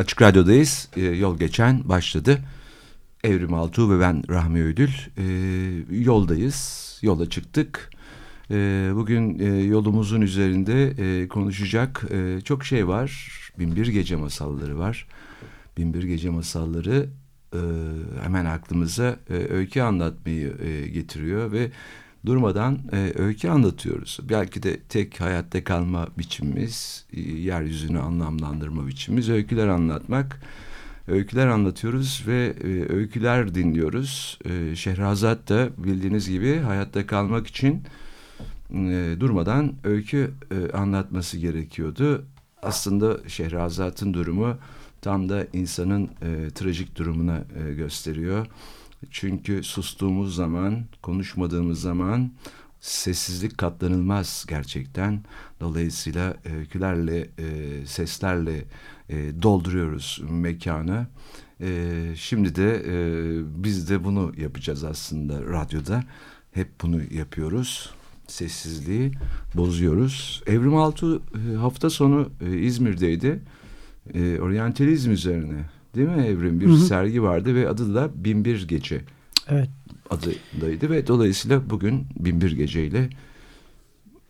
Açık Radyo'dayız. Ee, yol geçen başladı. Evrim Altuğ ve ben Rahmi Ödül. Ee, yoldayız. Yola çıktık. Ee, bugün e, yolumuzun üzerinde e, konuşacak e, çok şey var. Binbir Gece Masalları var. Binbir Gece Masalları e, hemen aklımıza e, öykü anlatmayı e, getiriyor ve durmadan e, öykü anlatıyoruz. Belki de tek hayatta kalma biçimimiz, e, yeryüzünü anlamlandırma biçimimiz öyküler anlatmak. Öyküler anlatıyoruz ve e, öyküler dinliyoruz. E, Şehrazat da bildiğiniz gibi hayatta kalmak için e, durmadan öykü e, anlatması gerekiyordu. Aslında Şehrazat'ın durumu tam da insanın e, trajik durumuna e, gösteriyor. Çünkü sustuğumuz zaman, konuşmadığımız zaman sessizlik katlanılmaz gerçekten. Dolayısıyla öykülerle, e, seslerle e, dolduruyoruz mekanı. E, şimdi de e, biz de bunu yapacağız aslında radyoda. Hep bunu yapıyoruz. Sessizliği bozuyoruz. Evrim Altu e, hafta sonu e, İzmir'deydi. E, oryantalizm üzerine Değil mi Evrim? Bir hı hı. sergi vardı ve adı da Binbir Gece. Evet. Adındaydı ve dolayısıyla bugün Binbir Gece ile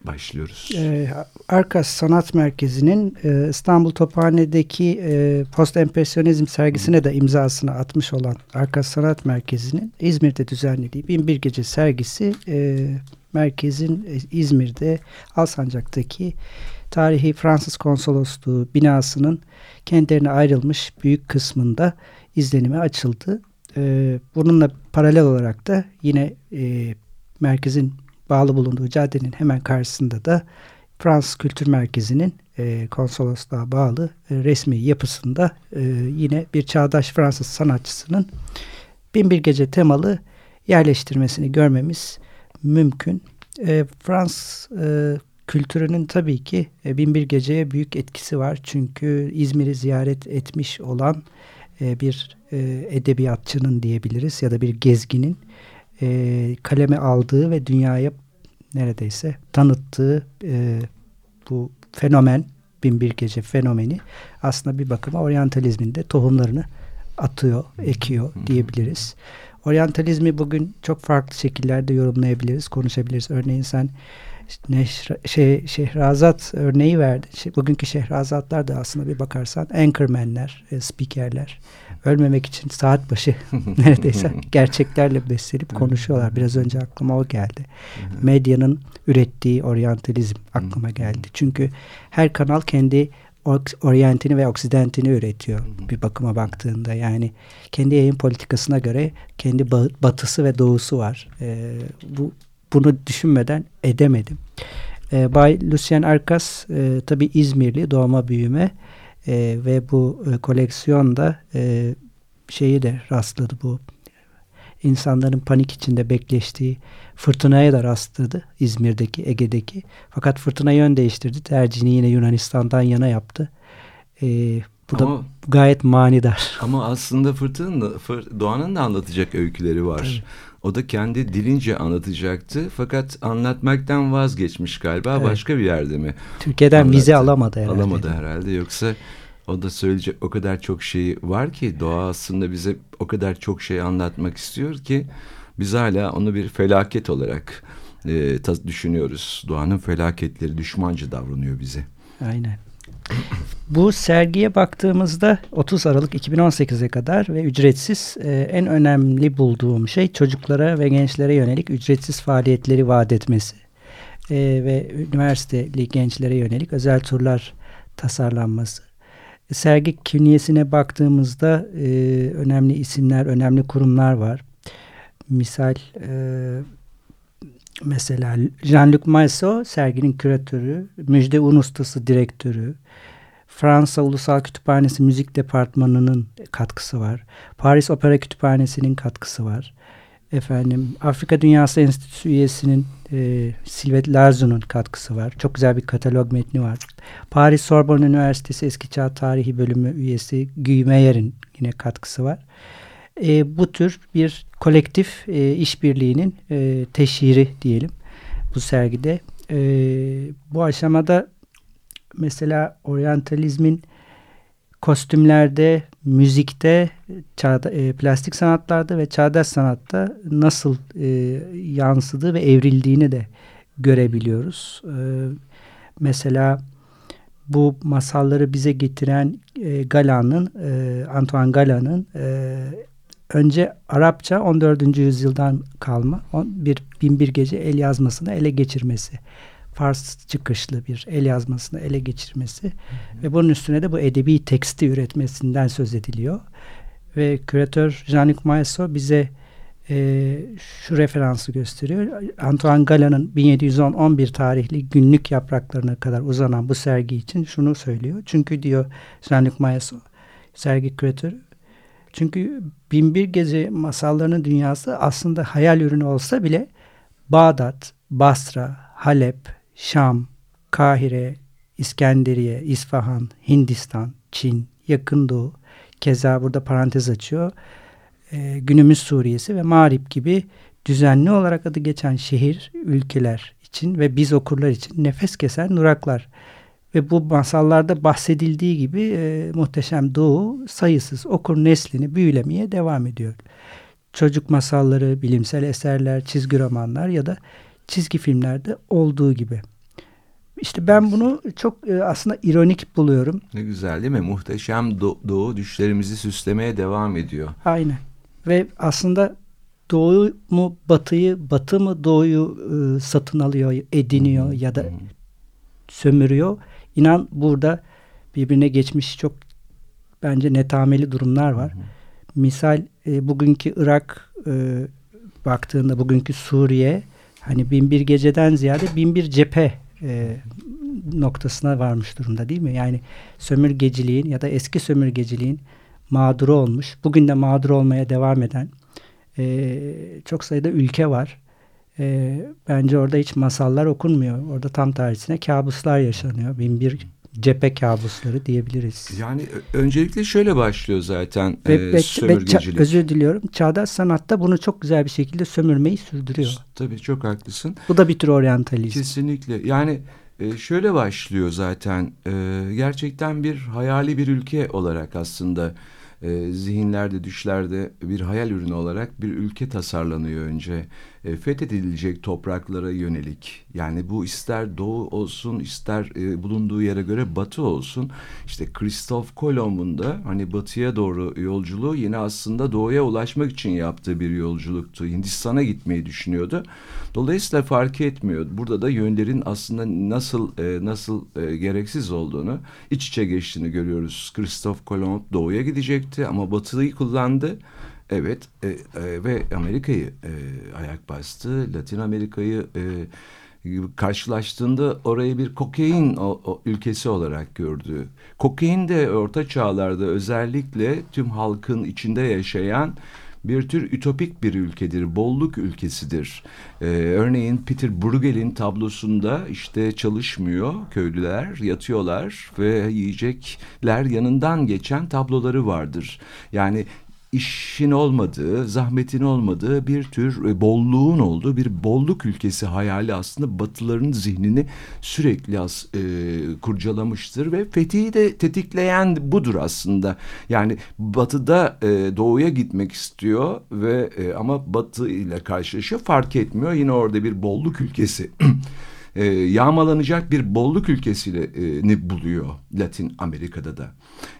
başlıyoruz. Ee, Arkas Sanat Merkezi'nin e, İstanbul Tophane'deki e, post empresyonizm sergisine de imzasını atmış olan Arkas Sanat Merkezi'nin İzmir'de düzenlediği Binbir Gece sergisi e, merkezin e, İzmir'de Alsancak'taki tarihi Fransız konsolosluğu binasının kendilerine ayrılmış büyük kısmında izlenime açıldı. Ee, bununla paralel olarak da yine e, merkezin bağlı bulunduğu caddenin hemen karşısında da Fransız Kültür Merkezi'nin e, konsolosluğa bağlı e, resmi yapısında yine bir çağdaş Fransız sanatçısının Binbir Gece temalı yerleştirmesini görmemiz mümkün. E, Fransız e, kültürünün tabii ki e, Binbir Gece'ye büyük etkisi var. Çünkü İzmir'i ziyaret etmiş olan e, bir e, edebiyatçının diyebiliriz ya da bir gezginin kaleme aldığı ve dünyaya neredeyse tanıttığı bu fenomen Binbir Gece fenomeni aslında bir bakıma oryantalizmin de tohumlarını atıyor, ekiyor diyebiliriz. Oryantalizmi bugün çok farklı şekillerde yorumlayabiliriz, konuşabiliriz. Örneğin sen Neşra, şey, Şehrazat örneği verdi. Bugünkü Şehrazatlar da aslında bir bakarsan anchormanler, e, spikerler. Ölmemek için saat başı neredeyse gerçeklerle beslenip konuşuyorlar. Biraz önce aklıma o geldi. Medyanın ürettiği oryantalizm aklıma geldi. Çünkü her kanal kendi oryantini ve oksidentini üretiyor bir bakıma baktığında. Yani kendi yayın politikasına göre kendi batısı ve doğusu var. Ee, bu bunu düşünmeden edemedim. E, Bay Lucien Arkas e, tabi İzmirli doğma büyüme e, ve bu e, koleksiyonda e, şeyi de rastladı bu insanların panik içinde bekleştiği fırtınaya da rastladı İzmir'deki, Ege'deki. Fakat fırtına yön değiştirdi. Tercihini yine Yunanistan'dan yana yaptı. Ee, bu ama, da gayet manidar. Ama aslında fırtınanın, fır, doğanın da anlatacak öyküleri var. Evet. O da kendi dilince anlatacaktı fakat anlatmaktan vazgeçmiş galiba evet. başka bir yerde mi? Türkiye'den Anlattı. vize alamadı herhalde. Alamadı herhalde yoksa o da söyleyecek o kadar çok şey var ki doğa aslında bize o kadar çok şey anlatmak istiyor ki biz hala onu bir felaket olarak e, düşünüyoruz. Doğanın felaketleri düşmancı davranıyor bize. Aynen. Bu sergiye baktığımızda 30 Aralık 2018'e kadar ve ücretsiz e, en önemli bulduğum şey çocuklara ve gençlere yönelik ücretsiz faaliyetleri vaat etmesi e, ve üniversiteli gençlere yönelik özel turlar tasarlanması. Sergi künyesine baktığımızda e, önemli isimler, önemli kurumlar var. Misal e, mesela Jean-Luc Maisot serginin küratörü, Müjde Un Ustası direktörü, Fransa Ulusal Kütüphanesi Müzik Departmanı'nın katkısı var. Paris Opera Kütüphanesi'nin katkısı var. Efendim Afrika Dünyası Enstitüsü üyesinin e, Silvet Larzu'nun katkısı var. Çok güzel bir katalog metni var. Paris Sorbonne Üniversitesi Eski Çağ Tarihi Bölümü üyesi Guy Meyer'in yine katkısı var. E, bu tür bir kolektif e, işbirliğinin e, teşhiri diyelim bu sergide. E, bu aşamada mesela oryantalizmin kostümlerde, müzikte, çağda, e, plastik sanatlarda ve çağdaş sanatta nasıl e, yansıdığı ve evrildiğini de görebiliyoruz. E, mesela bu masalları bize getiren e, Galan'ın, e, Antoine Galan'ın e, önce Arapça 14. yüzyıldan kalma on, bir binbir gece el yazmasını ele geçirmesi. Fars çıkışlı bir el yazmasını ele geçirmesi hı hı. ve bunun üstüne de bu edebi teksti üretmesinden söz ediliyor. Ve küratör Jean-Luc Maeso bize e, şu referansı gösteriyor. Antoine Galan'ın 1710-11 tarihli günlük yapraklarına kadar uzanan bu sergi için şunu söylüyor. Çünkü diyor Jean-Luc Maeso, sergi küratörü, çünkü Binbir Gece masallarının dünyası aslında hayal ürünü olsa bile Bağdat, Basra, Halep, Şam, Kahire, İskenderiye, İsfahan, Hindistan, Çin, Yakın Doğu, keza burada parantez açıyor, e, günümüz Suriye'si ve Mağrip gibi düzenli olarak adı geçen şehir, ülkeler için ve biz okurlar için nefes kesen duraklar. Ve bu masallarda bahsedildiği gibi e, muhteşem doğu sayısız okur neslini büyülemeye devam ediyor. Çocuk masalları, bilimsel eserler, çizgi romanlar ya da çizgi filmlerde olduğu gibi. İşte ben bunu çok e, aslında ironik buluyorum. Ne güzel değil mi? Muhteşem do doğu düşlerimizi süslemeye devam ediyor. Aynen. Ve aslında doğu mu batıyı, batı mı doğuyu e, satın alıyor, ediniyor hmm. ya da hmm. sömürüyor. İnan burada birbirine geçmiş çok bence netameli durumlar var. Hmm. Misal e, bugünkü Irak e, baktığında bugünkü Suriye hani bin bir geceden ziyade bin bir cephe e, noktasına varmış durumda değil mi? Yani sömürgeciliğin ya da eski sömürgeciliğin mağduru olmuş, bugün de mağdur olmaya devam eden e, çok sayıda ülke var. E, bence orada hiç masallar okunmuyor. Orada tam tersine kabuslar yaşanıyor. Bin bir cephe kabusları diyebiliriz. Yani öncelikle şöyle başlıyor zaten ve, e, ve, sömürgecilik. Ve özür diliyorum. Çağdaş sanatta bunu çok güzel bir şekilde sömürmeyi sürdürüyor. Tabii çok haklısın. Bu da bir tür oryantalizm. Kesinlikle. Yani e, şöyle başlıyor zaten. E, gerçekten bir hayali bir ülke olarak aslında e, zihinlerde, düşlerde bir hayal ürünü olarak bir ülke tasarlanıyor önce. E, fethedilecek topraklara yönelik. Yani bu ister doğu olsun, ister e, bulunduğu yere göre batı olsun. İşte Christoph Kolomb'un da hani batıya doğru yolculuğu yine aslında doğuya ulaşmak için yaptığı bir yolculuktu. Hindistan'a gitmeyi düşünüyordu. Dolayısıyla fark etmiyor. Burada da yönlerin aslında nasıl e, nasıl e, gereksiz olduğunu, iç içe geçtiğini görüyoruz. Christoph Kolomb doğuya gidecekti ama batıyı kullandı. Evet e, e, ve Amerika'yı e, ayak bastı. Latin Amerika'yı e, karşılaştığında orayı bir kokain o, o, ülkesi olarak gördü. Kokain de orta çağlarda özellikle tüm halkın içinde yaşayan bir tür ütopik bir ülkedir, bolluk ülkesidir. Ee, örneğin Peter Bruegel'in tablosunda işte çalışmıyor köylüler, yatıyorlar ve yiyecekler yanından geçen tabloları vardır. Yani işin olmadığı, zahmetin olmadığı bir tür e, bolluğun olduğu bir bolluk ülkesi hayali aslında Batıların zihnini sürekli as, e, kurcalamıştır ve fethi de tetikleyen budur aslında. Yani Batı'da e, Doğu'ya gitmek istiyor ve e, ama Batı ile karşılaşıyor fark etmiyor. Yine orada bir bolluk ülkesi e, yağmalanacak bir bolluk ülkesini e, buluyor Latin Amerika'da da.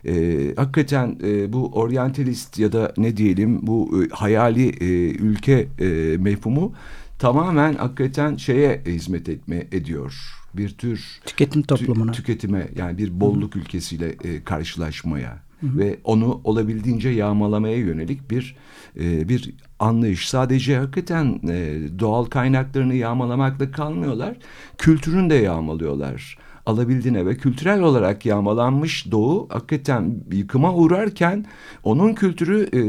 E, hakikaten e, bu oryantalist ya da ne diyelim bu e, hayali e, ülke e, mefhumu tamamen hakikaten şeye hizmet etme ediyor bir tür tüketim toplumuna tü, tüketime yani bir bolluk Hı. ülkesiyle e, karşılaşmaya Hı. ve onu olabildiğince yağmalamaya yönelik bir e, bir anlayış. Sadece hakikaten e, doğal kaynaklarını yağmalamakla kalmıyorlar. Kültürünü de yağmalıyorlar. alabildiğine ve kültürel olarak yağmalanmış Doğu hakikaten yıkıma uğrarken onun kültürü e,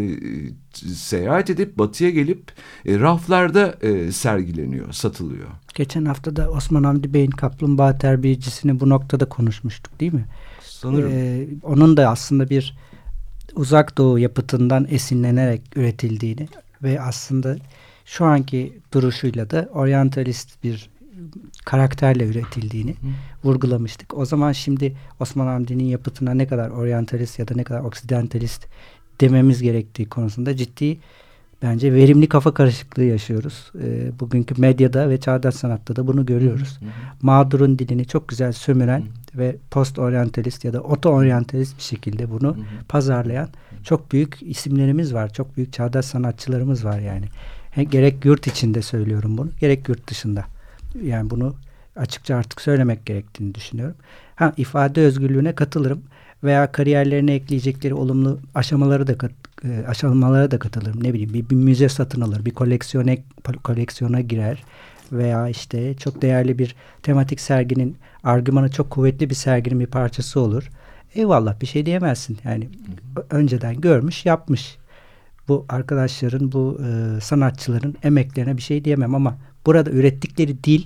seyahat edip batıya gelip e, raflarda e, sergileniyor, satılıyor. Geçen hafta da Osman Hamdi Bey'in kaplumbağa terbiyecisini bu noktada konuşmuştuk değil mi? Sanırım. Ee, onun da aslında bir uzak doğu yapıtından esinlenerek üretildiğini ve aslında şu anki duruşuyla da oryantalist bir karakterle üretildiğini Hı. vurgulamıştık. O zaman şimdi Osman Hamdi'nin yapıtına ne kadar oryantalist ya da ne kadar oksidentalist dememiz gerektiği konusunda ciddi bence verimli kafa karışıklığı yaşıyoruz. E, bugünkü medyada ve çağdaş sanatta da bunu görüyoruz. Hı hı. Mağdurun dilini çok güzel sömüren hı hı. Ve post oryantalist ya da oto oryantalist bir şekilde bunu hı hı. pazarlayan çok büyük isimlerimiz var. Çok büyük çağdaş sanatçılarımız var yani. Gerek yurt içinde söylüyorum bunu, gerek yurt dışında. Yani bunu açıkça artık söylemek gerektiğini düşünüyorum. Ha ifade özgürlüğüne katılırım veya kariyerlerine ekleyecekleri olumlu aşamaları da kat, e, aşamalara da katılırım. Ne bileyim bir, bir müze satın alır, bir koleksiyona koleksiyona girer veya işte çok değerli bir tematik serginin argümanı çok kuvvetli bir serginin bir parçası olur. Eyvallah bir şey diyemezsin. Yani önceden görmüş, yapmış. Bu arkadaşların, bu e, sanatçıların emeklerine bir şey diyemem ama burada ürettikleri dil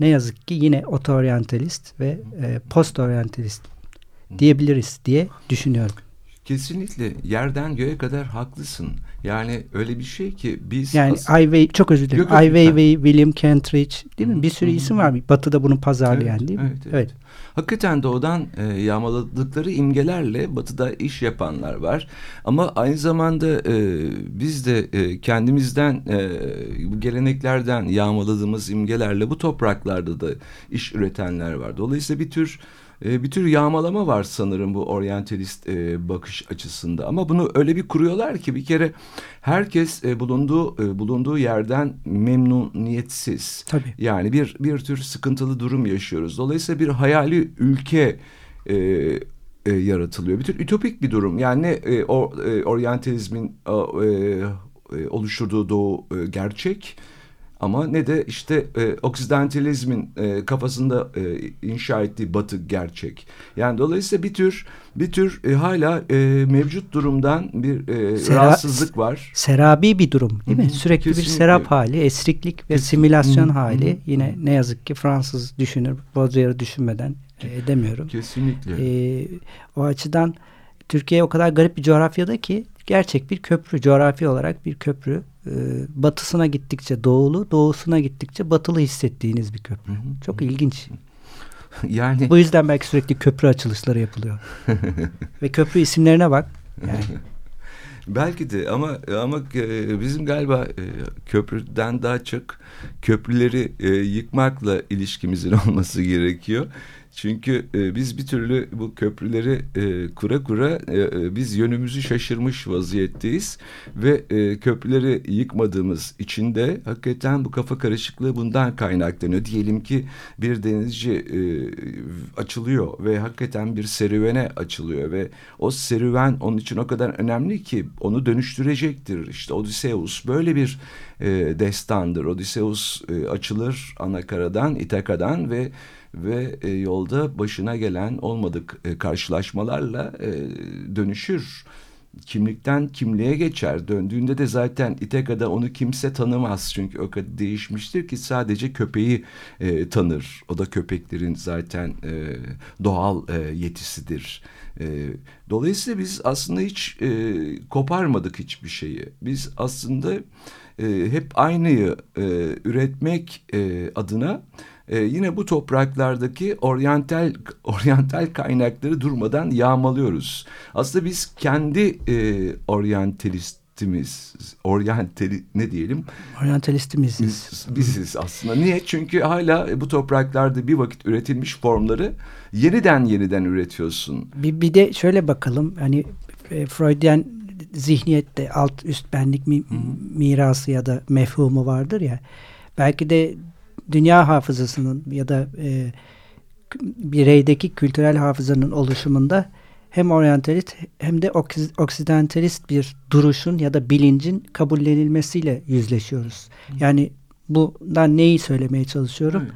ne yazık ki yine oto-oryantalist ve e, post-oryantalist diyebiliriz diye düşünüyorum. Kesinlikle yerden göğe kadar haklısın. Yani öyle bir şey ki biz... Yani as- Ivey, çok özür dilerim. Yok, Ivey William Kentridge değil mi? Bir sürü isim var. Batı'da bunu pazarlayan evet, değil mi? Evet, evet. evet. Hakikaten doğudan e, yağmaladıkları imgelerle batıda iş yapanlar var. Ama aynı zamanda e, biz de e, kendimizden e, geleneklerden yağmaladığımız imgelerle bu topraklarda da iş üretenler var. Dolayısıyla bir tür e, bir tür yağmalama var sanırım bu oryantalist e, bakış açısında. Ama bunu öyle bir kuruyorlar ki bir kere herkes e, bulunduğu e, bulunduğu yerden memnuniyetsiz. Tabii. Yani bir bir tür sıkıntılı durum yaşıyoruz. Dolayısıyla bir hayali ülke e, e, yaratılıyor. Bir tür ütopik bir durum. Yani e, o, e, oryantalizmin e, e, oluşturduğu doğu e, gerçek ama ne de işte e, oksidantalizmin e, kafasında e, inşa ettiği batı gerçek. Yani dolayısıyla bir tür bir tür e, hala e, mevcut durumdan bir e, Sera, rahatsızlık var. Serabi bir durum değil mi? Sürekli Kesinlikle. bir serap hali, esriklik ve Kesinlikle. simülasyon hali. Yine ne yazık ki Fransız düşünür, Baudrillard'ı düşünmeden e, edemiyorum. Kesinlikle. E, o açıdan Türkiye o kadar garip bir coğrafyada ki gerçek bir köprü, coğrafi olarak bir köprü. Ee, batısına gittikçe doğulu, doğusuna gittikçe batılı hissettiğiniz bir köprü. Hı hı. Çok ilginç. Yani bu yüzden belki sürekli köprü açılışları yapılıyor. Ve köprü isimlerine bak. Yani. Belki de ama ama e, bizim galiba e, köprüden daha çok köprüleri e, yıkmakla ilişkimizin olması gerekiyor. Çünkü e, biz bir türlü bu köprüleri e, kura kura e, e, biz yönümüzü şaşırmış vaziyetteyiz ve e, köprüleri yıkmadığımız için de hakikaten bu kafa karışıklığı bundan kaynaklanıyor. Diyelim ki bir denizci e, açılıyor ve hakikaten bir serüvene açılıyor ve o serüven onun için o kadar önemli ki onu dönüştürecektir. İşte Odysseus böyle bir e, destandır. Odysseus e, açılır Anakaradan, İtaka'dan ve ve e, yolda başına gelen olmadık e, karşılaşmalarla e, dönüşür. Kimlikten kimliğe geçer. Döndüğünde de zaten İteka'da onu kimse tanımaz. Çünkü o kadar değişmiştir ki sadece köpeği e, tanır. O da köpeklerin zaten e, doğal e, yetisidir. E, dolayısıyla biz aslında hiç e, koparmadık hiçbir şeyi. Biz aslında e, hep aynıyı e, üretmek e, adına e, yine bu topraklardaki oryantal oryantal kaynakları durmadan yağmalıyoruz. Aslında biz kendi e, oryantalistimiz, oryantali ne diyelim? Oryantalistimiziz. Biz, biziz aslında. Niye? Çünkü hala bu topraklarda bir vakit üretilmiş formları yeniden yeniden üretiyorsun. Bir, bir de şöyle bakalım hani e, Freudian zihniyette alt üst benlik mi, mirası ya da mefhumu vardır ya. Belki de dünya hafızasının ya da e, bireydeki kültürel hafızanın oluşumunda hem oryantalist hem de oksidentalist bir duruşun ya da bilincin kabullenilmesiyle yüzleşiyoruz. Yani bundan neyi söylemeye çalışıyorum? Evet.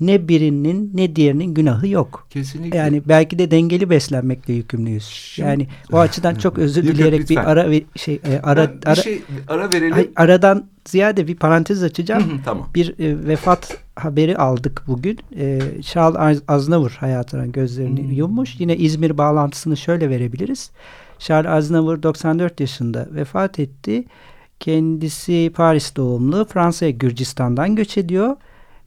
Ne birinin ne diğerinin günahı yok. Kesinlikle. Yani belki de dengeli beslenmekle yükümlüyüz. Şimdi- yani o açıdan çok özür dileyerek bir ara şey e, ara Ben bir ara şey ara verelim. Ay, aradan ziyade bir parantez açacağım. Hı hı, tamam. bir e, vefat haberi aldık bugün. E, Charles Az- Aznavur hayatına gözlerini Hmm. yummuş. Yine İzmir bağlantısını şöyle verebiliriz. Charles Aznavur 94 yaşında vefat etti. Kendisi Paris doğumlu. Fransa'ya Gürcistan'dan göç ediyor.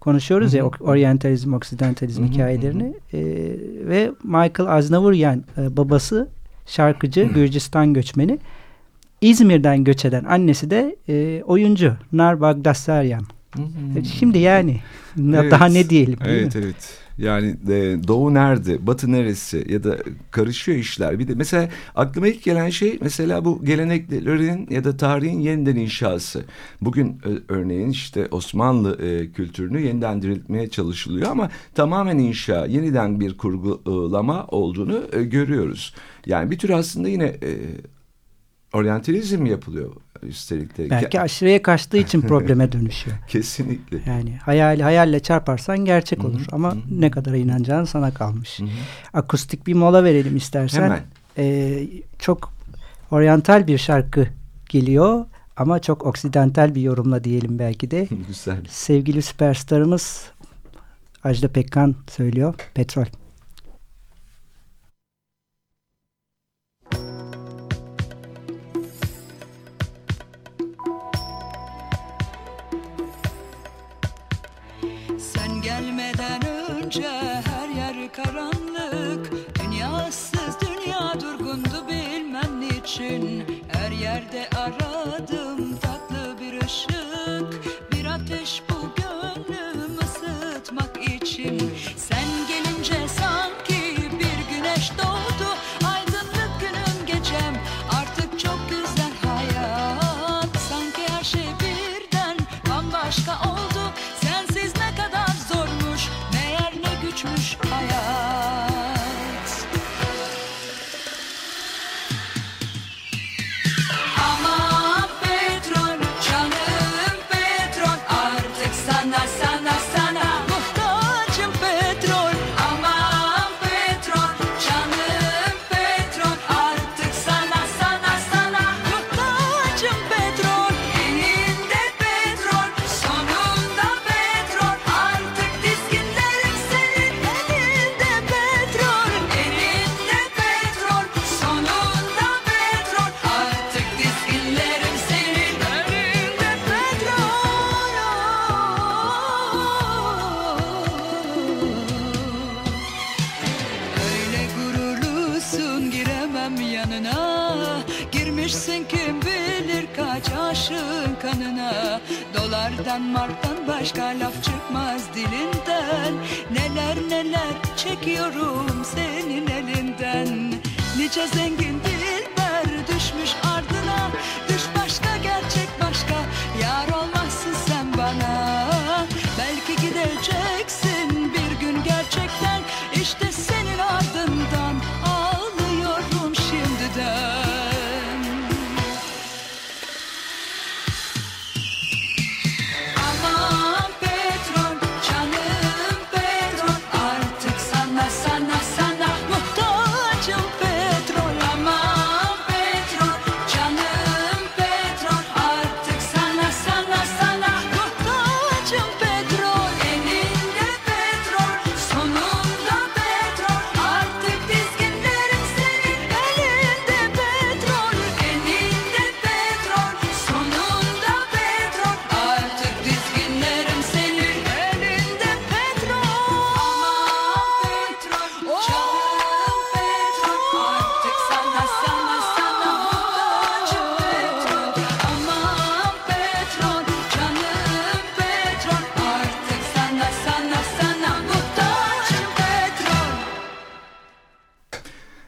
Konuşuyoruz ya oryantalizm, hı, hikayelerini. E, ve Michael Aznavuryan e, babası şarkıcı, Gürcistan göçmeni. İzmir'den göç eden annesi de e, oyuncu Nar Bagdasaryan. Şimdi yani Evet. daha ne diyelim değil Evet mi? evet. Yani e, doğu nerede, batı neresi ya da karışıyor işler. Bir de mesela aklıma ilk gelen şey mesela bu geleneklerin ya da tarihin yeniden inşası. Bugün ö- örneğin işte Osmanlı e, kültürünü yeniden diriltmeye çalışılıyor ama tamamen inşa, yeniden bir kurgulama olduğunu e, görüyoruz. Yani bir tür aslında yine e, oryantalizm yapılıyor üstelik de. Belki aşırıya kaçtığı için probleme dönüşüyor. Kesinlikle. Yani hayal hayalle çarparsan gerçek Hı hı, olur ama hı hı. ne kadar inanacağın sana kalmış. Hı hı. Akustik bir mola verelim istersen. Hemen. Ee, çok oryantal bir şarkı geliyor ama çok oksidental bir yorumla diyelim belki de. Güzel. Sevgili süperstarımız Ajda Pekkan söylüyor. Petrol. schön.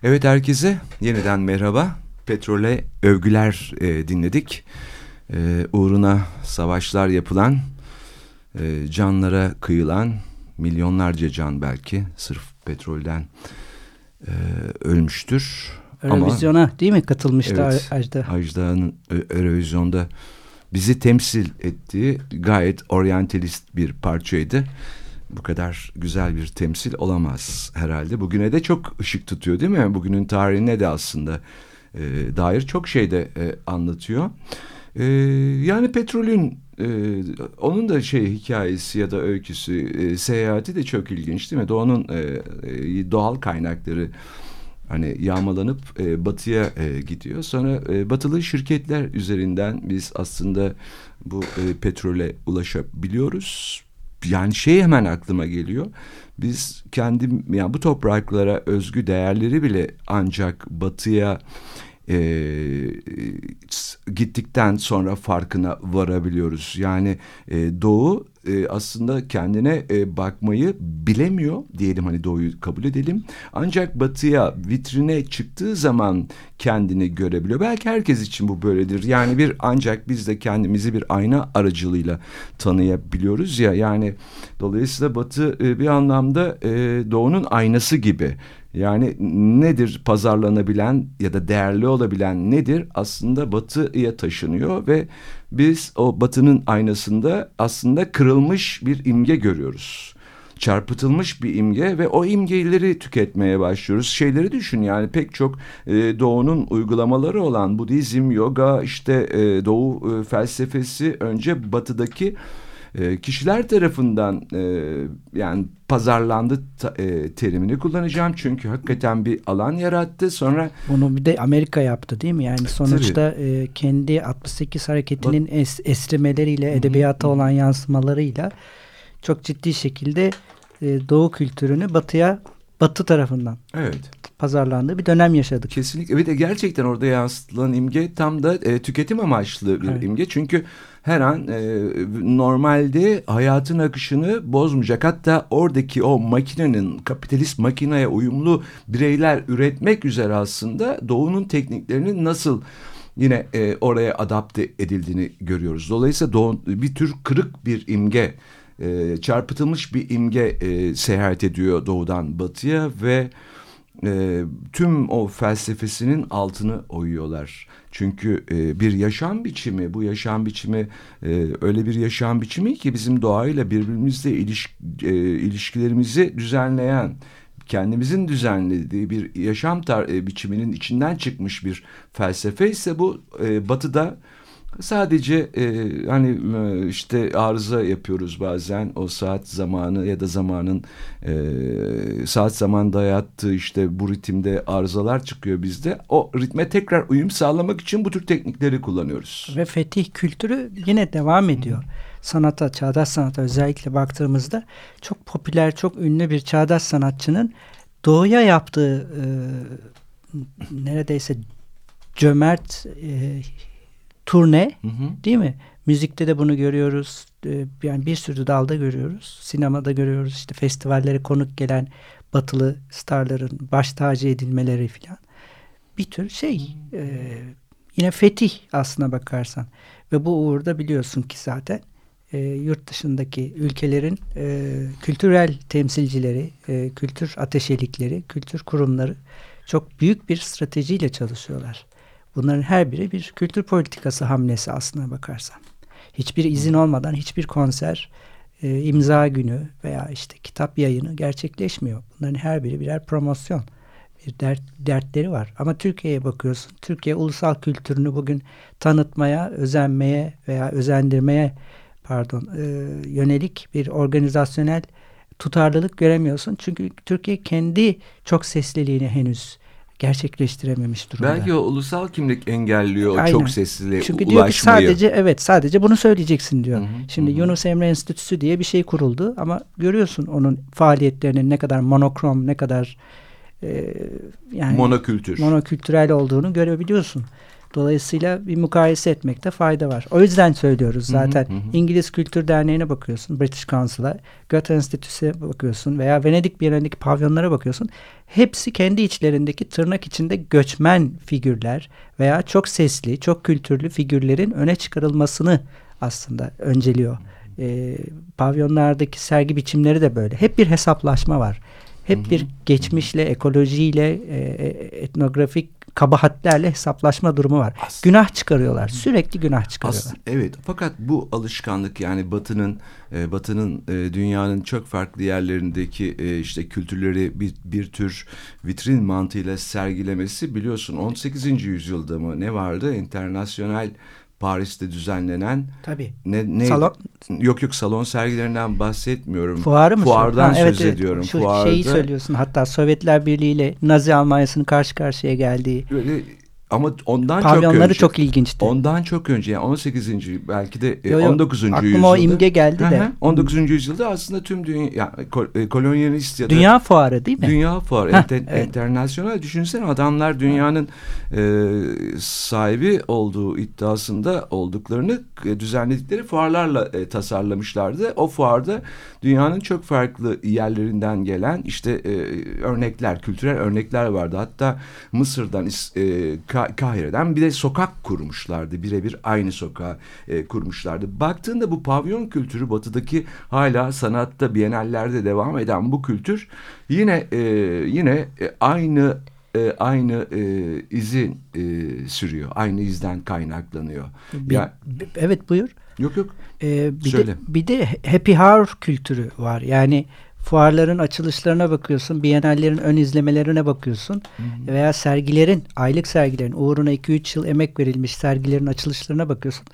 Evet herkese yeniden merhaba. Petrole övgüler e, dinledik. E, uğruna savaşlar yapılan, e, canlara kıyılan, milyonlarca can belki sırf petrolden e, ölmüştür. Ama Eurovizyona değil mi katılmıştı Evet. Ajda? Ajda'nın Ö- Eurovizyon'da bizi temsil ettiği gayet oryantalist bir parçaydı. Bu kadar güzel bir temsil olamaz herhalde. Bugüne de çok ışık tutuyor değil mi? Bugünün tarihine de aslında e, dair çok şey de e, anlatıyor. E, yani petrolün e, onun da şey hikayesi ya da öyküsü e, seyahati de çok ilginç değil mi? Doğanın e, e, doğal kaynakları hani yağmalanıp e, batıya e, gidiyor. Sonra e, batılı şirketler üzerinden biz aslında bu e, petrole ulaşabiliyoruz. Yani şey hemen aklıma geliyor. Biz kendi yani bu topraklara özgü değerleri bile ancak batıya e, gittikten sonra farkına varabiliyoruz. Yani e, Doğu e, aslında kendine e, bakmayı bilemiyor diyelim hani Doğu'yu kabul edelim. Ancak Batı'ya vitrine çıktığı zaman kendini görebiliyor. Belki herkes için bu böyledir. Yani bir ancak biz de kendimizi bir ayna aracılığıyla tanıyabiliyoruz ya. Yani dolayısıyla Batı e, bir anlamda e, Doğu'nun aynası gibi. Yani nedir pazarlanabilen ya da değerli olabilen nedir? Aslında batıya taşınıyor ve biz o batının aynasında aslında kırılmış bir imge görüyoruz. Çarpıtılmış bir imge ve o imgeleri tüketmeye başlıyoruz. Şeyleri düşün yani pek çok e, doğunun uygulamaları olan Budizm, yoga, işte e, doğu e, felsefesi önce batıdaki e, kişiler tarafından e, yani pazarlandı ta, e, terimini kullanacağım çünkü hakikaten bir alan yarattı sonra bunu bir de Amerika yaptı değil mi yani sonuçta e, kendi 68 hareketinin es, esrimeleriyle edebiyata olan yansımalarıyla çok ciddi şekilde e, Doğu kültürünü batıya batı tarafından evet pazarlandığı bir dönem yaşadık. Kesinlikle. Evet gerçekten orada yansıtılan imge tam da e, tüketim amaçlı bir evet. imge. Çünkü her an e, normalde hayatın akışını bozmayacak. Hatta oradaki o makinenin kapitalist makineye uyumlu bireyler üretmek üzere aslında doğunun tekniklerinin nasıl yine e, oraya adapte edildiğini görüyoruz. Dolayısıyla doğu, bir tür kırık bir imge, e, çarpıtılmış bir imge e, seyahat ediyor doğudan batıya ve e, tüm o felsefesinin altını oyuyorlar. Çünkü e, bir yaşam biçimi, bu yaşam biçimi e, öyle bir yaşam biçimi ki bizim doğayla birbirimizle iliş, e, ilişkilerimizi düzenleyen, kendimizin düzenlediği bir yaşam tar e, biçiminin içinden çıkmış bir felsefe ise bu e, batıda Sadece e, hani e, işte arıza yapıyoruz bazen o saat zamanı ya da zamanın e, saat zaman dayattığı işte bu ritimde arızalar çıkıyor bizde. O ritme tekrar uyum sağlamak için bu tür teknikleri kullanıyoruz. Ve fetih kültürü yine devam ediyor. Sanata, çağdaş sanata özellikle baktığımızda çok popüler, çok ünlü bir çağdaş sanatçının doğuya yaptığı e, neredeyse cömert e, turne hı hı. değil mi? Müzikte de bunu görüyoruz. Ee, yani bir sürü dalda görüyoruz. Sinemada görüyoruz. İşte festivallere konuk gelen batılı starların baş tacı edilmeleri falan. Bir tür şey e, yine fetih aslına bakarsan. Ve bu uğurda biliyorsun ki zaten e, yurt dışındaki ülkelerin e, kültürel temsilcileri, e, kültür ateşelikleri, kültür kurumları çok büyük bir stratejiyle çalışıyorlar. Bunların her biri bir kültür politikası hamlesi aslına bakarsan. Hiçbir izin olmadan hiçbir konser, e, imza günü veya işte kitap yayını gerçekleşmiyor. Bunların her biri birer promosyon. Bir dert, dertleri var. Ama Türkiye'ye bakıyorsun. Türkiye ulusal kültürünü bugün tanıtmaya, özenmeye veya özendirmeye pardon e, yönelik bir organizasyonel tutarlılık göremiyorsun. Çünkü Türkiye kendi çok sesliliğini henüz gerçekleştirememiş durumda. Belki o ulusal kimlik engelliyor o çok sesliliğe Çünkü diyor ki sadece evet sadece bunu söyleyeceksin diyor. Hı hı, Şimdi hı. Yunus Emre Enstitüsü diye bir şey kuruldu ama görüyorsun onun faaliyetlerinin ne kadar monokrom ne kadar e, yani monokültür monokültürel olduğunu görebiliyorsun. Dolayısıyla bir mukayese etmekte fayda var. O yüzden söylüyoruz zaten. Hı hı hı. İngiliz Kültür Derneği'ne bakıyorsun, British Council'a, Goethe Enstitüsü'ne bakıyorsun veya Venedik Bienalindeki pavyonlara bakıyorsun. Hepsi kendi içlerindeki tırnak içinde göçmen figürler veya çok sesli, çok kültürlü figürlerin öne çıkarılmasını aslında önceliyor. E, pavyonlardaki sergi biçimleri de böyle. Hep bir hesaplaşma var. Hep bir geçmişle, ekolojiyle, e, etnografik kabahatlerle hesaplaşma durumu var. Aslında- Günah çıkarıyorlar. Sürekli günah çıkarıyorlar. As- evet fakat bu alışkanlık yani Batı'nın e, Batı'nın e, dünyanın çok farklı yerlerindeki e, işte kültürleri bir, bir tür vitrin mantığıyla sergilemesi biliyorsun 18. yüzyılda mı ne vardı? Internasyonel Paris'te düzenlenen Tabii. ne, ne Salon- yok yok salon sergilerinden bahsetmiyorum. Fuarı mı? Fuardan Ha, evet, söz evet. ediyorum. Şu Fuarda şeyi söylüyorsun. Hatta Sovyetler Birliği ile Nazi Almanyası'nın karşı karşıya geldiği böyle ama ondan çok pavyonları önce. çok ilginçti. Ondan çok önce yani 18. belki de e, Yo, yo, 19. aklıma yüzyılda. o imge geldi de. Hı hı, 19. yüzyılda aslında tüm dünya yani, e, kolonyalist ya da Dünya fuarı değil mi? Dünya fuarı, Heh, ente- evet. internasyonel düşünsene adamlar dünyanın e, sahibi olduğu iddiasında olduklarını e, düzenledikleri fuarlarla e, tasarlamışlardı. O fuarda dünyanın çok farklı yerlerinden gelen işte e, örnekler, kültürel örnekler vardı. Hatta Mısır'dan, e, Kahire'den bir de sokak kurmuşlardı. Birebir aynı sokağı e, kurmuşlardı. Baktığında bu pavyon kültürü batıdaki hala sanatta, bienallerde devam eden bu kültür yine e, yine e, aynı e, aynı e, izin e, sürüyor. Aynı izden kaynaklanıyor. Bir- Ya, evet buyur. yok yok. Ee, bir Söyle. de bir de happy hour kültürü var. Yani fuarların açılışlarına bakıyorsun, bienallerin ön izlemelerine bakıyorsun veya sergilerin, aylık sergilerin uğruna 2-3 yıl emek verilmiş sergilerin açılışlarına bakıyorsun.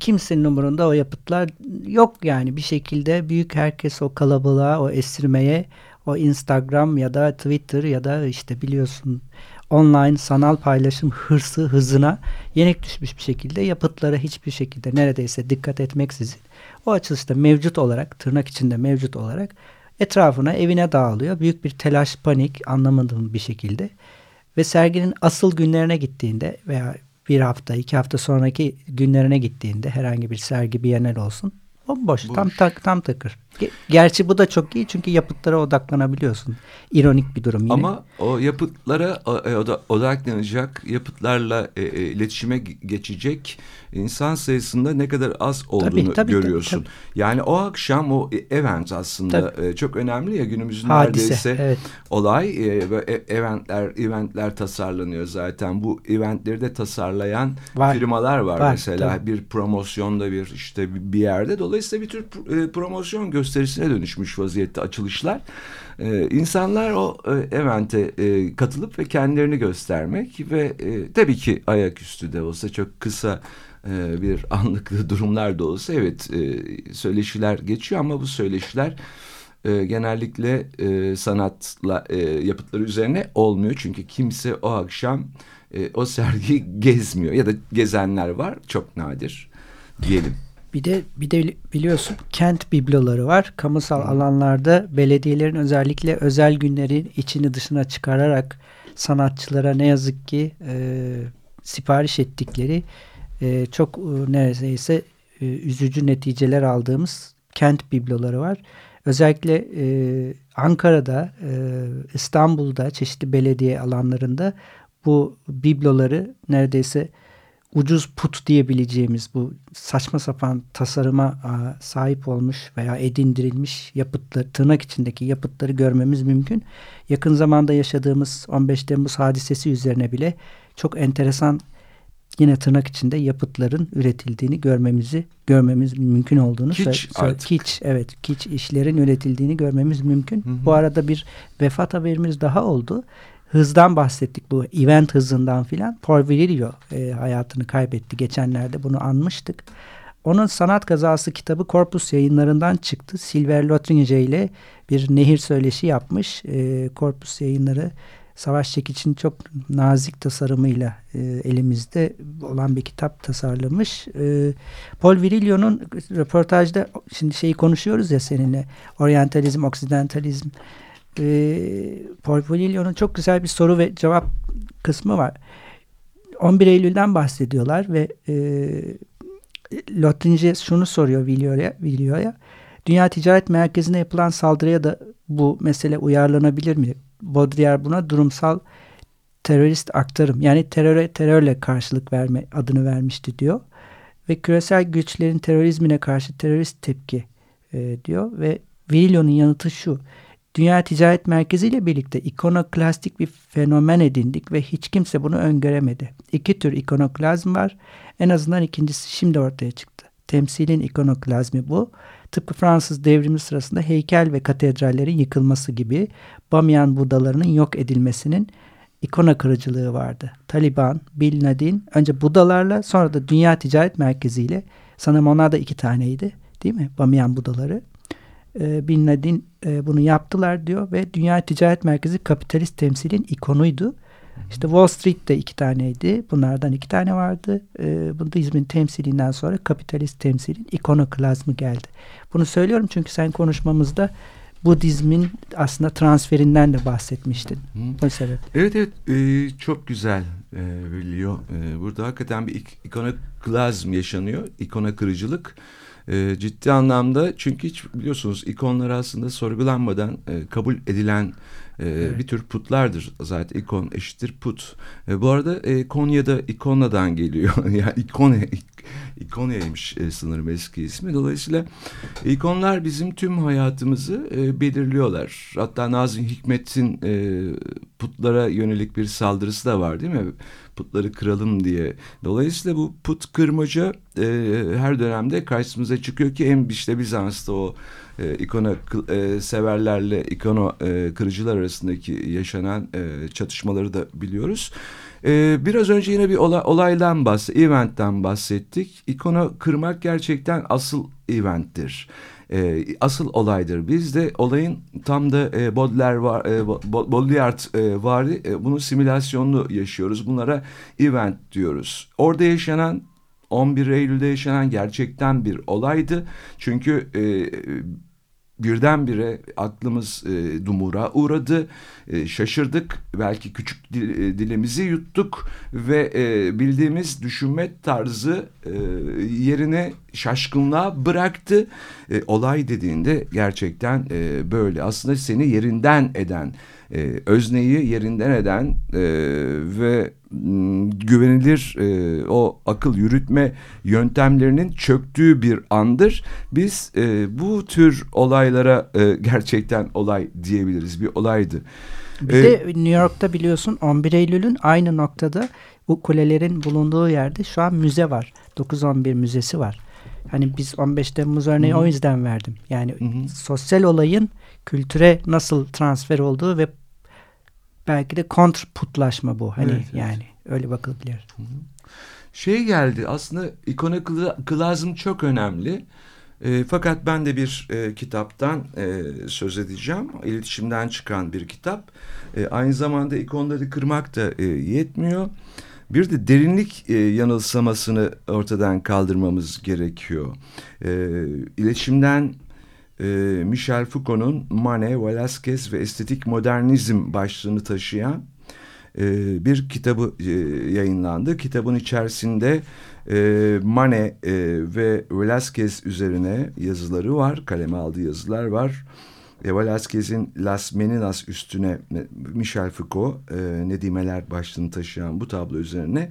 Kimsenin umurunda o yapıtlar yok yani bir şekilde büyük herkes o kalabalığa, o esirmeye, o Instagram ya da Twitter ya da işte biliyorsun online sanal paylaşım hırsı hızına yenik düşmüş bir şekilde yapıtlara hiçbir şekilde neredeyse dikkat etmeksizin o açılışta mevcut olarak tırnak içinde mevcut olarak etrafına evine dağılıyor. Büyük bir telaş panik anlamadığım bir şekilde ve serginin asıl günlerine gittiğinde veya bir hafta iki hafta sonraki günlerine gittiğinde herhangi bir sergi bienal olsun bomboş tam tak tam takır. Ge- Gerçi bu da çok iyi çünkü yapıtlara odaklanabiliyorsun. İronik bir durum yine. Ama o yapıtlara e, oda- odaklanacak, yapıtlarla e, e, iletişime ge- geçecek insan sayısında ne kadar az olduğunu tabii, tabii, görüyorsun. tabii. Yani o akşam o event aslında e, çok önemli ya günümüzün Hadise, neredeyse evet. olay e, ve eventler eventler tasarlanıyor zaten. Bu eventleri de tasarlayan Var. firmalar var, Var, mesela tabii. bir promosyonda bir işte bir- yerde. Dolayısıyla bir tür pr- promosyon gösterisine dönüşmüş vaziyette açılışlar. Ee, insanlar o e, evente e, katılıp ve kendilerini göstermek ve e, tabii ki ayaküstü de olsa çok kısa e, bir anlık durumlar da olsa evet e, söyleşiler geçiyor ama bu söyleşiler e, genellikle e, sanatla e, yapıtları üzerine olmuyor. Çünkü kimse o akşam e, o sergiyi gezmiyor ya da gezenler var çok nadir diyelim. Bir de bir de biliyorsun kent bibloları var. Kamusal alanlarda belediyelerin özellikle özel günlerin içini dışına çıkararak sanatçılara ne yazık ki e, sipariş ettikleri e, çok e, neredeyse e, üzücü neticeler aldığımız kent bibloları var. Özellikle e, Ankara'da, e, İstanbul'da çeşitli belediye alanlarında bu bibloları neredeyse ucuz put diyebileceğimiz bu saçma sapan tasarıma sahip olmuş veya edindirilmiş yapıtları, tırnak içindeki yapıtları görmemiz mümkün. Yakın zamanda yaşadığımız 15 Temmuz hadisesi üzerine bile çok enteresan yine tırnak içinde yapıtların üretildiğini görmemizi görmemiz mümkün olduğunu Kiç artık. kiç evet kiç işlerin üretildiğini görmemiz mümkün. Hı hı. Bu arada bir vefat haberimiz daha oldu. Hızdan bahsettik bu event hızından filan. Paul Virilio e, hayatını kaybetti. Geçenlerde bunu anmıştık. Onun sanat kazası kitabı Corpus yayınlarından çıktı. Silver Lotringe ile bir nehir söyleşi yapmış. E, Corpus yayınları Savaş Çekiç'in çok nazik tasarımıyla e, elimizde olan bir kitap tasarlamış. E, Paul Virilio'nun röportajda şimdi şeyi konuşuyoruz ya seninle. Oryantalizm, Oksidentalizm. E, Paul Virilio'nun çok güzel bir soru ve cevap kısmı var. 11 Eylül'den bahsediyorlar ve e, Lotringe şunu soruyor Vilio'ya, Vilio'ya. Dünya Ticaret Merkezi'ne yapılan saldırıya da bu mesele uyarlanabilir mi? Baudrillard buna durumsal terörist aktarım yani teröre terörle karşılık verme adını vermişti diyor. Ve küresel güçlerin terörizmine karşı terörist tepki e, diyor ve Virilio'nun yanıtı şu. Dünya Ticaret Merkezi ile birlikte ikonoklastik bir fenomen edindik ve hiç kimse bunu öngöremedi. İki tür ikonoklazm var. En azından ikincisi şimdi ortaya çıktı. Temsilin ikonoklazmi bu. Tıpkı Fransız devrimi sırasında heykel ve katedrallerin yıkılması gibi Bamyan Budalarının yok edilmesinin ikona kırıcılığı vardı. Taliban, Bin Laden önce Budalarla sonra da Dünya Ticaret Merkezi ile sanırım onlar da iki taneydi değil mi? Bamyan Budaları. Ee, Bin Laden e, bunu yaptılar diyor ve Dünya Ticaret Merkezi kapitalist temsilin ikonuydu. İşte Wall Street de iki taneydi. Bunlardan iki tane vardı. Ee, Budizmin temsilinden sonra kapitalist temsilin ikonoklazmı geldi. Bunu söylüyorum çünkü sen konuşmamızda Budizmin aslında transferinden de bahsetmiştin. Bu sebeple. Evet evet e, çok güzel e, biliyor. E, burada hakikaten bir ik- ikonoklazm yaşanıyor. İkona kırıcılık. E, ciddi anlamda çünkü hiç biliyorsunuz ikonlar aslında sorgulanmadan e, kabul edilen e, bir tür putlardır. Zaten ikon eşittir put. E, bu arada e, Konya'da ikona'dan geliyor. yani ikone İkonya'ymış e, sanırım eski ismi. Dolayısıyla ikonlar bizim tüm hayatımızı e, belirliyorlar. Hatta Nazım Hikmet'in e, putlara yönelik bir saldırısı da var değil mi? Putları kıralım diye. Dolayısıyla bu put kırmaca e, her dönemde karşımıza çıkıyor ki en işte Bizans'ta o e, ikona e, severlerle ikono e, kırıcılar arasındaki yaşanan e, çatışmaları da biliyoruz. Ee, biraz önce yine bir olay, olaydan bahsettik, eventten bahsettik. İkonu kırmak gerçekten asıl eventtir. Ee, asıl olaydır. Biz de olayın tam da e, Baudelaire var, e, Baudelaire e, var, e, bunun simülasyonunu yaşıyoruz. Bunlara event diyoruz. Orada yaşanan 11 Eylül'de yaşanan gerçekten bir olaydı. Çünkü e, birdenbire aklımız e, dumura uğradı, e, şaşırdık, belki küçük dil, e, dilimizi yuttuk ve e, bildiğimiz düşünme tarzı e, yerine şaşkınlığa bıraktı. E, olay dediğinde gerçekten e, böyle. Aslında seni yerinden eden, e, özneyi yerinden eden e, ve güvenilir e, o akıl yürütme yöntemlerinin çöktüğü bir andır. Biz e, bu tür olaylara e, gerçekten olay diyebiliriz. Bir olaydı. Bir ee, de New York'ta biliyorsun 11 Eylül'ün aynı noktada bu kulelerin bulunduğu yerde şu an müze var. 911 Müzesi var. Hani biz 15 Temmuz örneği Hı -hı. o yüzden verdim. Yani Hı -hı. sosyal olayın kültüre nasıl transfer olduğu ve belki de kontrputlaşma bu. Hani evet, yani evet. öyle bakılabilir. Şey geldi aslında ikonoklazm çok önemli. E, fakat ben de bir e, kitaptan e, söz edeceğim. İletişimden çıkan bir kitap. E, aynı zamanda ikonları kırmak da e, yetmiyor. Bir de derinlik e, yanılsamasını ortadan kaldırmamız gerekiyor. E, iletişimden e, Michel Foucault'un Manet, Velázquez ve Estetik Modernizm başlığını taşıyan e, bir kitabı e, yayınlandı. Kitabın içerisinde e, Manet e, ve Velázquez üzerine yazıları var, kaleme aldığı yazılar var. E, Velázquez'in Las Meninas üstüne Michel Foucault e, Nedimeler başlığını taşıyan bu tablo üzerine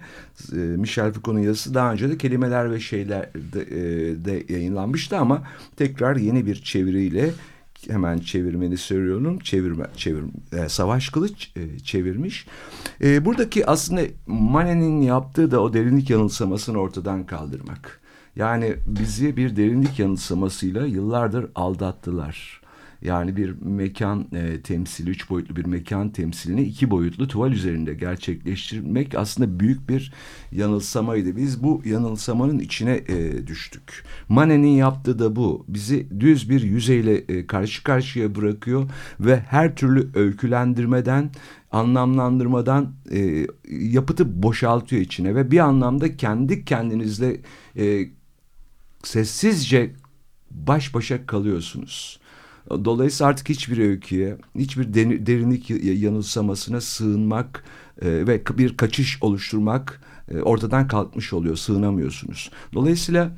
e, Michel Foucault'un yazısı daha önce de kelimeler ve şeyler de, e, de yayınlanmıştı ama tekrar yeni bir çeviriyle hemen çevirmeni söylüyorum. Çevirme, çevir, e, Savaş Kılıç e, çevirmiş. E, buradaki aslında Manet'in yaptığı da o derinlik yanılsamasını ortadan kaldırmak. Yani bizi bir derinlik yanılsamasıyla yıllardır aldattılar. Yani bir mekan e, temsili, üç boyutlu bir mekan temsilini iki boyutlu tuval üzerinde gerçekleştirmek aslında büyük bir yanılsamaydı. Biz bu yanılsamanın içine e, düştük. Manet'in yaptığı da bu. Bizi düz bir yüzeyle e, karşı karşıya bırakıyor ve her türlü öykülendirmeden anlamlandırmadan e, yapıtı boşaltıyor içine ve bir anlamda kendi kendinizle e, sessizce baş başa kalıyorsunuz. Dolayısıyla artık hiçbir öyküye, hiçbir derinlik yanılsamasına sığınmak e, ve bir kaçış oluşturmak e, ortadan kalkmış oluyor. Sığınamıyorsunuz. Dolayısıyla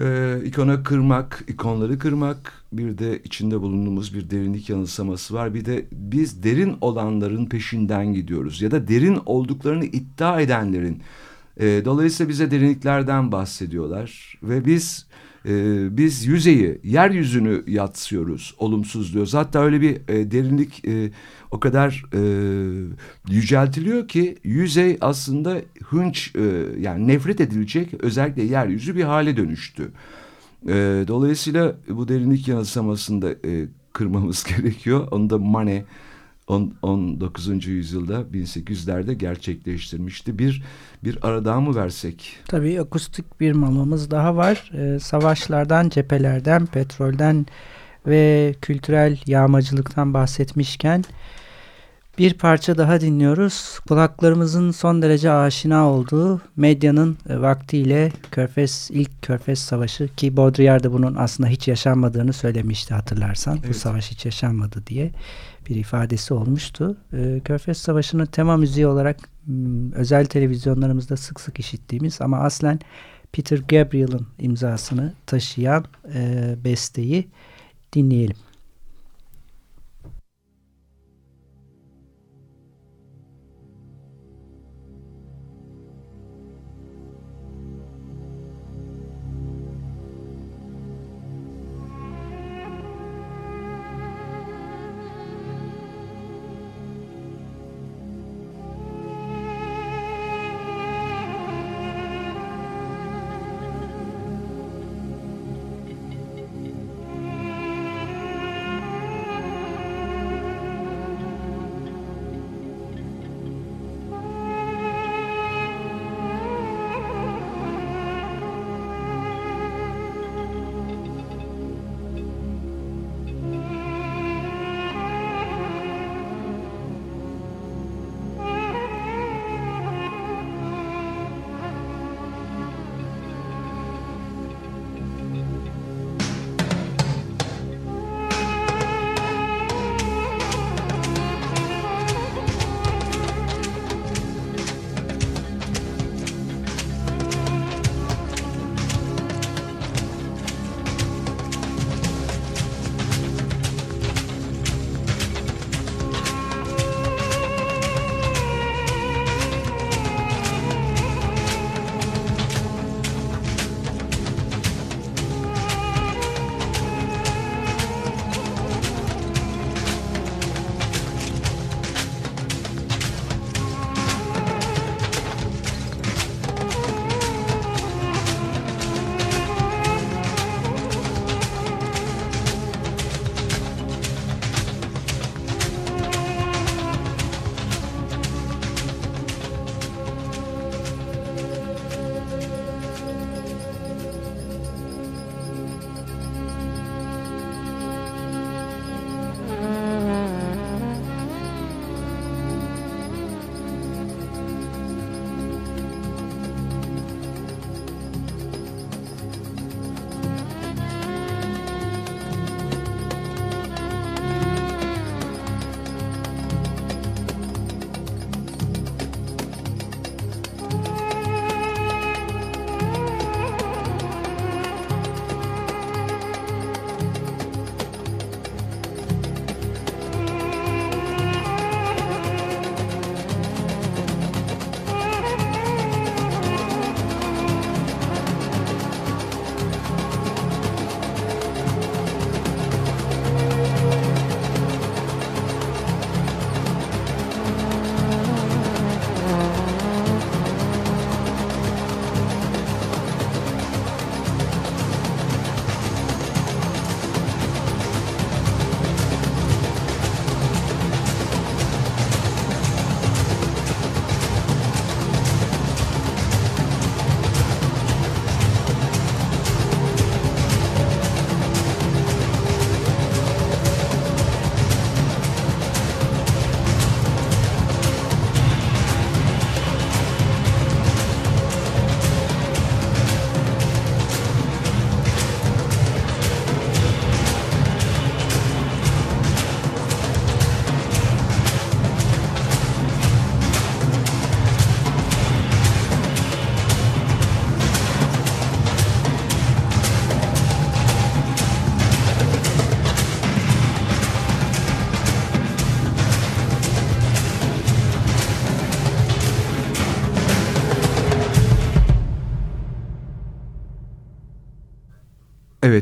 e, ikona kırmak, ikonları kırmak, bir de içinde bulunduğumuz bir derinlik yanılsaması var. Bir de biz derin olanların peşinden gidiyoruz ya da derin olduklarını iddia edenlerin. Dolayısıyla bize derinliklerden bahsediyorlar ve biz e, biz yüzeyi, yeryüzünü yatsıyoruz, olumsuzluyoruz. Hatta öyle bir e, derinlik e, o kadar e, yüceltiliyor ki yüzey aslında hınç e, yani nefret edilecek özellikle yeryüzü bir hale dönüştü. E, dolayısıyla bu derinlik yanılsamasını da e, kırmamız gerekiyor. Onu da Mane 19. yüzyılda 1800'lerde gerçekleştirmişti. Bir bir arada mı versek? Tabii akustik bir mamamız daha var. Ee, savaşlardan, cephelerden, petrolden ve kültürel yağmacılıktan bahsetmişken bir parça daha dinliyoruz. Kulaklarımızın son derece aşina olduğu medyanın e, vaktiyle Körfez ilk Körfez Savaşı ki Baudrillard da bunun aslında hiç yaşanmadığını söylemişti hatırlarsan. Evet. Bu savaş hiç yaşanmadı diye bir ifadesi olmuştu. E, Körfez Savaşı'nın tema müziği olarak m, özel televizyonlarımızda sık sık işittiğimiz ama aslen Peter Gabriel'ın imzasını taşıyan e, besteyi dinleyelim.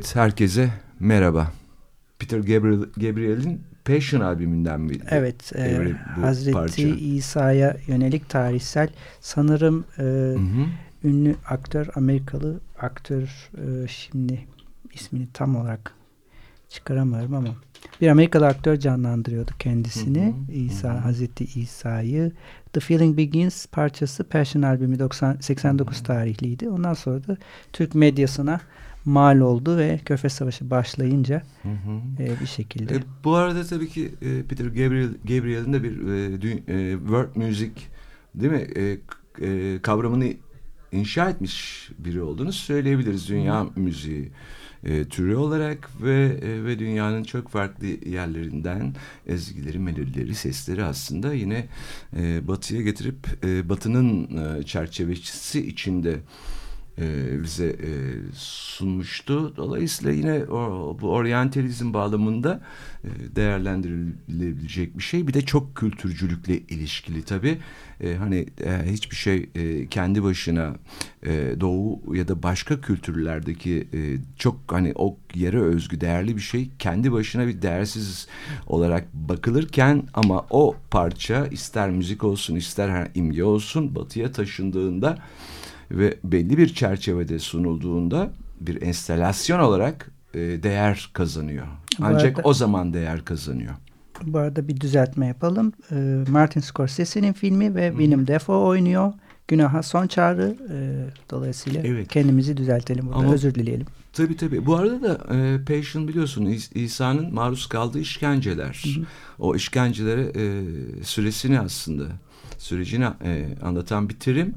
Evet, herkese merhaba. Peter Gabriel, Gabriel'in Passion albümünden bir Evet, e, bu Hazreti. İsa'ya yönelik tarihsel sanırım e, Hı hı. ünlü aktör, Amerikalı aktör e, şimdi ismini tam olarak çıkaramıyorum ama bir Amerikalı aktör canlandırıyordu kendisini. Hı hı, İsa, hı hı. Hazreti İsa'yı. The Feeling Begins parçası Passion albümü 90, 89 tarihliydi. Ondan sonra da Türk medyasına mal oldu ve Körfez Savaşı başlayınca Hı hı. e, bir şekilde E, bu arada tabii ki e, Peter Gabriel, Gabriel'in de bir e, dü- e, world music değil mi e, e, kavramını inşa etmiş biri olduğunu söyleyebiliriz. Dünya müziği e, türü olarak ve e, ve dünyanın çok farklı yerlerinden ezgileri, melodileri, sesleri aslında yine e, batıya getirip e, batının e, çerçevesi içinde e, bize e, sunmuştu. Dolayısıyla yine bu oryantalizm bağlamında e, değerlendirilebilecek bir şey. Bir de çok kültürcülükle ilişkili tabii. Hani hiçbir şey kendi başına doğu ya da başka kültürlerdeki çok hani o yere özgü değerli bir şey kendi başına bir değersiz olarak bakılırken ama o parça ister müzik olsun ister imge olsun batıya taşındığında ve belli bir çerçevede sunulduğunda bir enstelasyon olarak e, değer kazanıyor. Ancak arada- o zaman değer kazanıyor. Bu arada bir düzeltme yapalım. Ee, Martin Scorsese'nin filmi ve Willem Dafoe oynuyor. Günaha son çağrı. Ee, dolayısıyla Evet. kendimizi düzeltelim burada. Ama- Özür dileyelim. Tabii tabii. Bu arada da e, Passion biliyorsun İs- İsa'nın maruz kaldığı işkenceler. O işkencelere e, süresini aslında sürecini e, anlatan bir terim.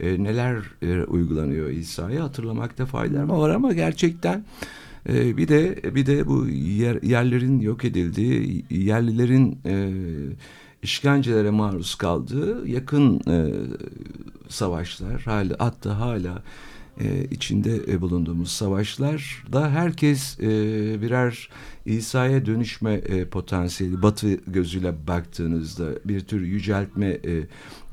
E, neler e, uygulanıyor İsa'ya hatırlamakta fayda var ama gerçekten e, bir de bir de bu yer, yerlerin yok edildiği, yerlilerin e, işkencelere maruz kaldığı yakın e, savaşlar hala hatta hala e, içinde e, bulunduğumuz savaşlarda herkes e, birer İsa'ya dönüşme e, potansiyeli Batı gözüyle baktığınızda bir tür yüceltme e,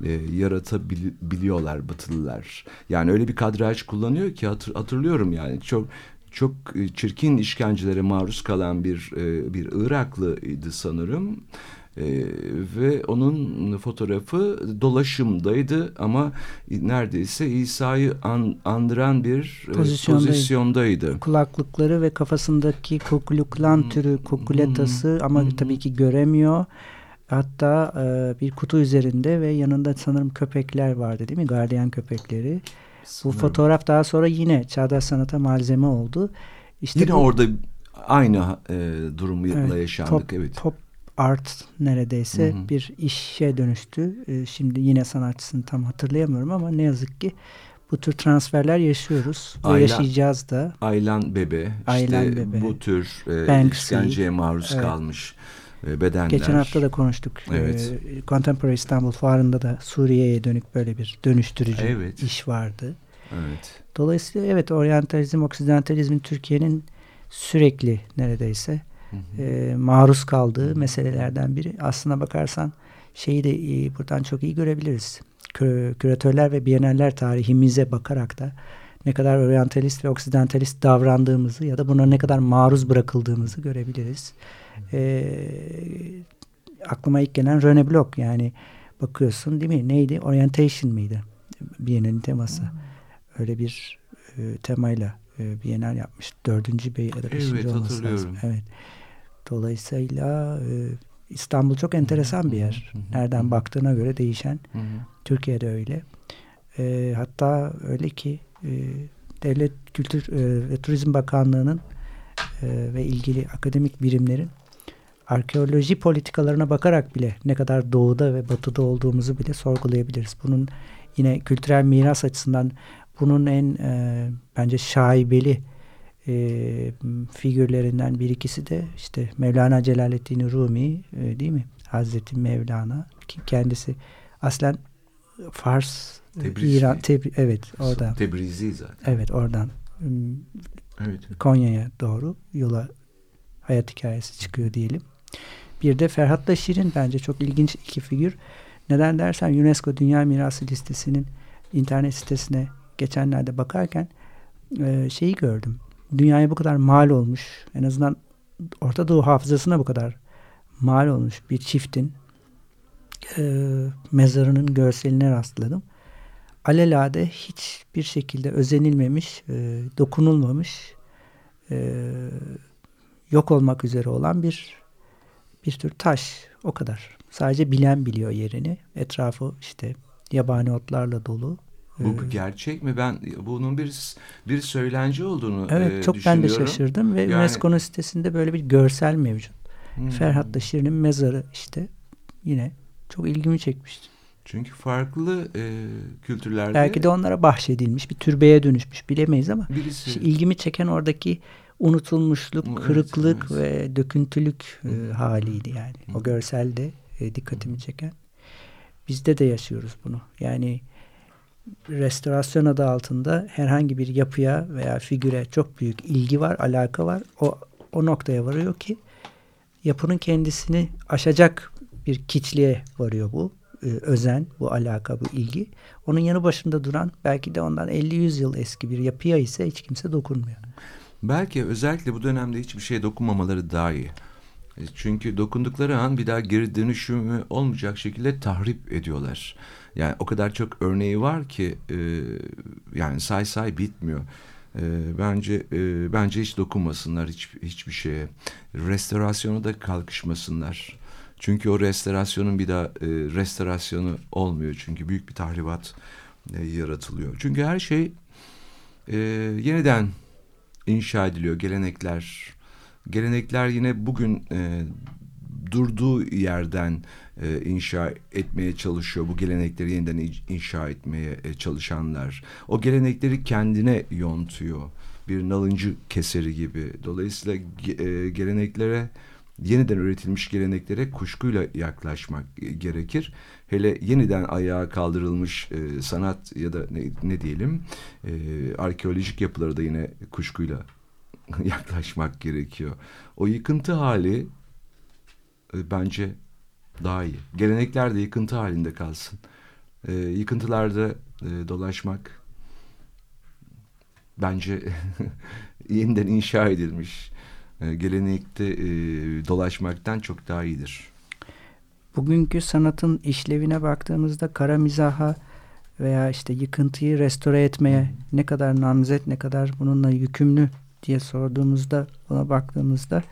e, yaratabiliyorlar Batılılar. Yani öyle bir kadraj kullanıyor ki hatır, hatırlıyorum yani çok çok e, çirkin işkencelere maruz kalan bir e, bir Iraklıydı sanırım. Ee, ve onun fotoğrafı dolaşımdaydı ama neredeyse İsa'yı an, andıran bir e, Pozisyondaydı. pozisyondaydı. Kulaklıkları ve kafasındaki kukuluklan Hmm. türü kukuletası ama tabii ki göremiyor. Hatta e, bir kutu üzerinde ve yanında sanırım köpekler vardı değil mi? Gardiyan köpekleri. Bu fotoğraf daha sonra yine çağdaş sanata malzeme oldu. İşte Yine bu- orada aynı e, durumla Evet, yaşandık. pop, evet. pop art neredeyse Hı hı. bir işe dönüştü. Ee, şimdi yine sanatçısını tam hatırlayamıyorum ama ne yazık ki bu tür transferler yaşıyoruz. Ve Ayla- yaşayacağız da. Aylan Bebe, Aylan işte Bebe. bu tür e, Banksy. işkenceye maruz Evet. kalmış e, bedenler. Geçen hafta da konuştuk. Evet. Ee, Contemporary İstanbul Fuarı'nda da Suriye'ye dönük böyle bir dönüştürücü Evet. iş vardı. Evet. Dolayısıyla evet oryantalizm, oksidantalizmin Türkiye'nin sürekli neredeyse e, maruz kaldığı meselelerden biri. Aslına bakarsan şeyi de iyi, buradan çok iyi görebiliriz. Kü- Küratörler ve biyeneller tarihimize bakarak da ne kadar oryantalist ve oksidantalist davrandığımızı ya da buna ne kadar maruz bırakıldığımızı görebiliriz. E, aklıma ilk gelen Rene Bloch yani bakıyorsun değil mi? Neydi? Orientation mıydı? Biyenenin teması. Öyle bir e, temayla e, Bienal yapmış. Dördüncü bey ya da beşinci Evet, olması lazım. hatırlıyorum. Evet. Dolayısıyla e, İstanbul çok enteresan bir yer. Nereden baktığına göre değişen. Türkiye'de öyle. E, hatta öyle ki e, Devlet Kültür e, ve Turizm Bakanlığı'nın e, ve ilgili akademik birimlerin arkeoloji politikalarına bakarak bile ne kadar doğuda ve batıda olduğumuzu bile sorgulayabiliriz. Bunun yine kültürel miras açısından bunun en e, bence şaibeli e, figürlerinden bir ikisi de işte Mevlana Celaleddin Rumi e, değil mi? Hazreti Mevlana ki kendisi aslen Fars, Tebrizi. İran, Tebri- evet oradan. Tebrizi zaten. Evet oradan Evet. Konya'ya doğru yola hayat hikayesi çıkıyor diyelim. Bir de Ferhat'la Şirin bence çok ilginç iki figür. Neden dersen UNESCO Dünya Mirası listesinin internet sitesine geçenlerde bakarken e, şeyi gördüm. Dünyaya bu kadar mal olmuş, en azından Orta Doğu hafızasına bu kadar mal olmuş bir çiftin e, mezarının görseline rastladım. Alelade hiçbir şekilde özenilmemiş, e, dokunulmamış, e, yok olmak üzere olan bir bir tür taş. O kadar. Sadece bilen biliyor yerini. Etrafı işte yabani otlarla dolu. Bu Ee, gerçek mi? Ben bunun bir bir söylence olduğunu Evet e, çok ben de şaşırdım ve Yani- UNESCO'nun sitesinde böyle bir görsel mevcut. Hmm. Ferhat Taşir'in mezarı işte yine çok ilgimi çekmişti. Çünkü farklı e, kültürlerde Belki de onlara bahşedilmiş bir türbeye dönüşmüş bilemeyiz ama birisi işte ilgimi çeken oradaki unutulmuşluk, Evet, kırıklık evet. ve döküntülük e, haliydi yani. Hı. O görselde e, dikkatimi çeken. Bizde de yaşıyoruz bunu. Yani restorasyon adı altında herhangi bir yapıya veya figüre çok büyük ilgi var, alaka var. O o noktaya varıyor ki yapının kendisini aşacak bir kiçliğe varıyor bu. e, özen, bu alaka, bu ilgi. Onun yanı başında duran belki de ondan 50-100 yıl eski bir yapıya ise hiç kimse dokunmuyor. belki özellikle bu dönemde hiçbir şeye dokunmamaları daha iyi. E, Çünkü dokundukları an bir daha geri dönüşümü olmayacak şekilde tahrip ediyorlar. Yani o kadar çok örneği var ki e, yani say say bitmiyor. E, bence e, bence hiç dokunmasınlar hiç hiçbir şeye. Restorasyonu da kalkışmasınlar. Çünkü o restorasyonun bir daha e, restorasyonu olmuyor. Çünkü büyük bir tahribat e, yaratılıyor. Çünkü her şey e, yeniden inşa ediliyor. Gelenekler, gelenekler yine bugün e, durduğu yerden e, inşa etmeye çalışıyor. Bu gelenekleri yeniden in- inşa etmeye e, çalışanlar. O gelenekleri kendine yontuyor. Bir nalıncı keseri gibi. Dolayısıyla e, geleneklere yeniden üretilmiş geleneklere kuşkuyla yaklaşmak e, gerekir. Hele yeniden ayağa kaldırılmış e, sanat ya da ne, ne diyelim e, arkeolojik yapılara da yine kuşkuyla yaklaşmak gerekiyor. O yıkıntı hali e, bence daha iyi. Gelenekler de yıkıntı halinde kalsın. E, yıkıntılarda e, dolaşmak bence yeniden inşa edilmiş e, gelenekte e, dolaşmaktan çok daha iyidir. Bugünkü sanatın işlevine baktığımızda kara mizaha veya işte yıkıntıyı restore etmeye ne kadar namzet ne kadar bununla yükümlü diye sorduğumuzda buna baktığımızda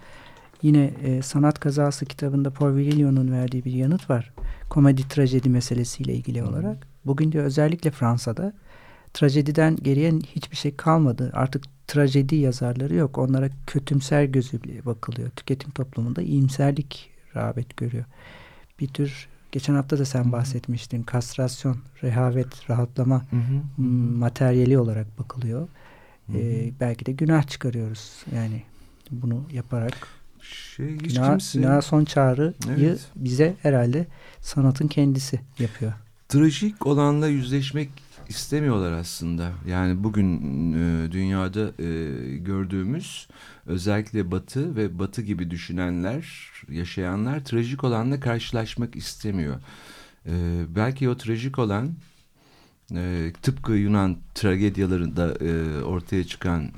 yine e, Sanat Kazası kitabında Paul Virilio'nun verdiği bir yanıt var. Komedi trajedi meselesiyle ilgili olarak. Bugün diyor özellikle Fransa'da trajediden geriye hiçbir şey kalmadı. Artık trajedi yazarları yok. Onlara kötümser gözüyle bakılıyor. Tüketim toplumunda iyimserlik rağbet görüyor. Bir tür geçen hafta da sen bahsetmiştin. Kastrasyon, rehavet, rahatlama m, materyali olarak bakılıyor. Ee, belki de günah çıkarıyoruz. Yani bunu yaparak Şey, hiç günah, kimse günah son çağrıyı Evet. bize herhalde sanatın kendisi yapıyor. trajik olanla yüzleşmek istemiyorlar aslında. Yani bugün e, dünyada e, gördüğümüz özellikle Batı ve Batı gibi düşünenler, yaşayanlar trajik olanla karşılaşmak istemiyor. E, belki o trajik olan e, tıpkı Yunan tragedyalarında e, ortaya çıkan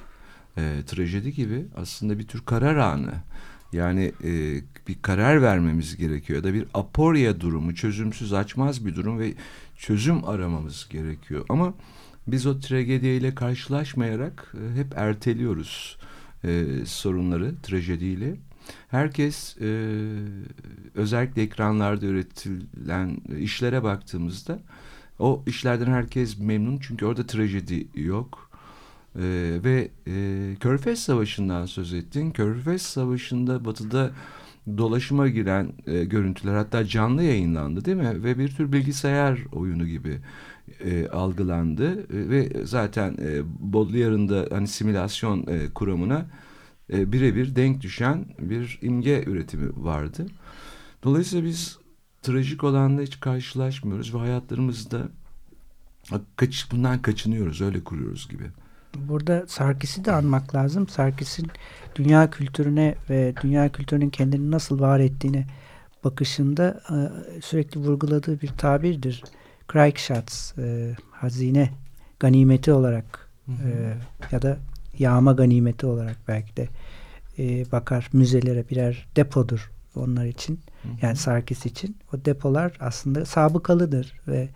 e, trajedi gibi aslında bir tür karar anı. Yani e, bir karar vermemiz gerekiyor ya da bir aporya durumu, çözümsüz açmaz bir durum ve çözüm aramamız gerekiyor. Ama biz o tragediyle karşılaşmayarak e, hep erteliyoruz e, sorunları trajediyle. Herkes e, özellikle ekranlarda üretilen işlere baktığımızda o işlerden herkes memnun çünkü orada trajedi yok. Ee, ve e, Körfez Savaşı'ndan söz ettin. Körfez Savaşı'nda batıda dolaşıma giren e, görüntüler hatta canlı yayınlandı değil mi? Ve bir tür bilgisayar oyunu gibi e, algılandı. E, ve zaten e, Baudelaire'ın da hani simülasyon e, kuramına e, birebir denk düşen bir imge üretimi vardı. Dolayısıyla biz trajik olanla hiç karşılaşmıyoruz ve hayatlarımızda kaç, bundan kaçınıyoruz, öyle kuruyoruz gibi. Burada Sarkis'i de anmak lazım. Sarkis'in dünya kültürüne ve dünya kültürünün kendini nasıl var ettiğine bakışında e, sürekli vurguladığı bir tabirdir. Kreigsschatz, e, hazine ganimeti olarak e, ya da yağma ganimeti olarak belki de bakar müzelere birer depodur onlar için. Yani Sarkis için. O depolar aslında sabıkalıdır ve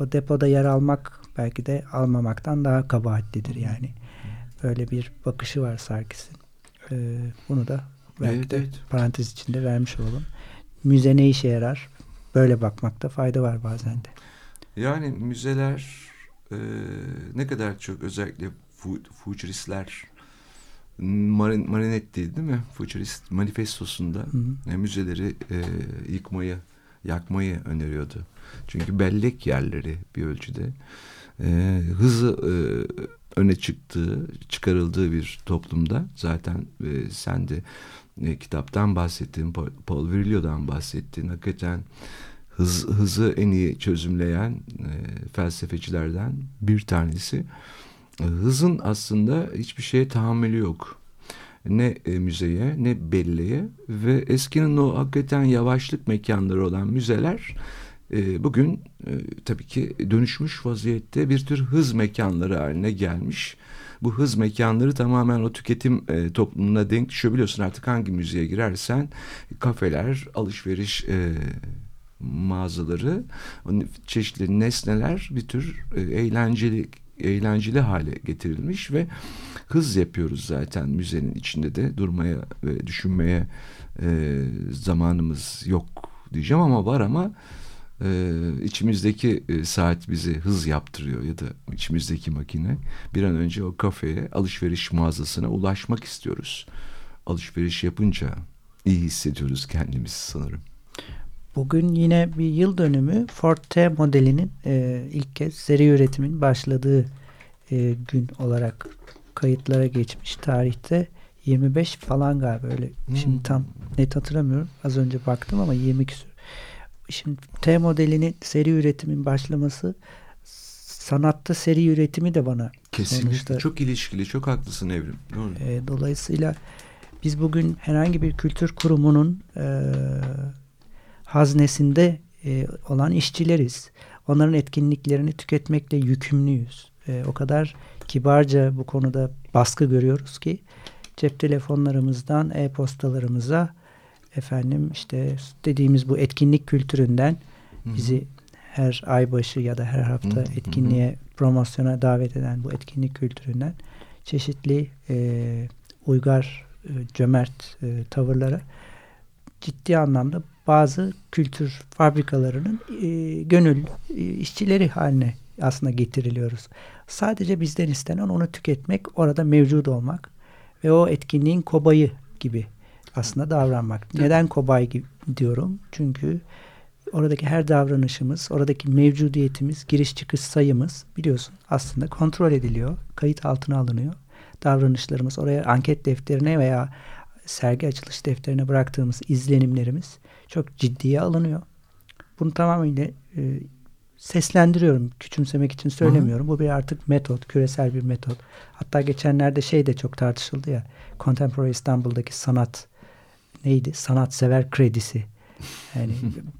o depoda yer almak belki de almamaktan daha kabahatlidir yani. Böyle bir bakışı var Sarkis'in. Ee, bunu da belki Evet, de evet. parantez içinde vermiş olalım. Müze ne işe yarar? Böyle bakmakta fayda var bazen de. Yani müzeler e, ne kadar çok özellikle fu, futuristler Marin, Marinetti değil mi? Futurist manifestosunda Hı. e, müzeleri e, yıkmayı, yakmayı öneriyordu. Çünkü bellek yerleri bir ölçüde e, hızı e, öne çıktığı, çıkarıldığı bir toplumda zaten e, sen de e, kitaptan bahsettin, Paul, Virilio'dan bahsettin. Hakikaten hız, hızı en iyi çözümleyen e, felsefecilerden bir tanesi. E, hızın aslında hiçbir şeye tahammülü yok. Ne e, müzeye ne belleğe ve eskinin o hakikaten yavaşlık mekanları olan müzeler e, bugün e, tabii ki dönüşmüş vaziyette bir tür hız mekanları haline gelmiş. Bu hız mekanları tamamen o tüketim toplumuna denk düşebiliyorsun. Artık hangi müzeye girersen kafeler, alışveriş mağazaları, çeşitli nesneler bir tür eğlenceli eğlenceli hale getirilmiş ve hız yapıyoruz zaten müzenin içinde de durmaya ve düşünmeye e, zamanımız yok diyeceğim ama var ama e, içimizdeki e, saat bizi hız yaptırıyor ya da içimizdeki makine bir an önce o kafeye alışveriş mağazasına ulaşmak istiyoruz. Alışveriş yapınca iyi hissediyoruz kendimizi sanırım. Bugün yine bir yıl dönümü Ford T modelinin e, ilk kez seri üretimin başladığı e, gün olarak kayıtlara geçmiş tarihte 25 falan galiba öyle. Şimdi tam net hatırlamıyorum. Az önce baktım ama 20 küsur. Şimdi T modelinin seri üretimin başlaması sanatta seri üretimi de bana Kesinlikle sonuçta çok ilişkili, çok haklısın Evrim. Doğru. e, dolayısıyla biz bugün herhangi bir kültür kurumunun e, haznesinde e, olan işçileriz. Onların etkinliklerini tüketmekle yükümlüyüz. E, o kadar kibarca bu konuda baskı görüyoruz ki cep telefonlarımızdan e-postalarımıza efendim işte dediğimiz bu etkinlik kültüründen bizi her ay başı ya da her hafta etkinliğe promosyona davet eden bu etkinlik kültüründen çeşitli e, uygar e, cömert e, tavırlara ciddi anlamda bazı kültür fabrikalarının e, gönül e, işçileri haline aslında getiriliyoruz. Sadece bizden istenen onu tüketmek, orada mevcut olmak ve o etkinliğin kobayı gibi aslında davranmak. Neden kobay gibi diyorum? Çünkü oradaki her davranışımız, oradaki mevcudiyetimiz, giriş çıkış sayımız biliyorsun aslında kontrol ediliyor, kayıt altına alınıyor. Davranışlarımız oraya anket defterine veya sergi açılış defterine bıraktığımız izlenimlerimiz çok ciddiye alınıyor. Bunu tamamıyla e, seslendiriyorum. Küçümsemek için söylemiyorum. Bu bir artık metot, küresel bir metot. Hatta geçenlerde şey de çok tartışıldı ya. Contemporary İstanbul'daki sanat neydi? Sanatsever kredisi. Yani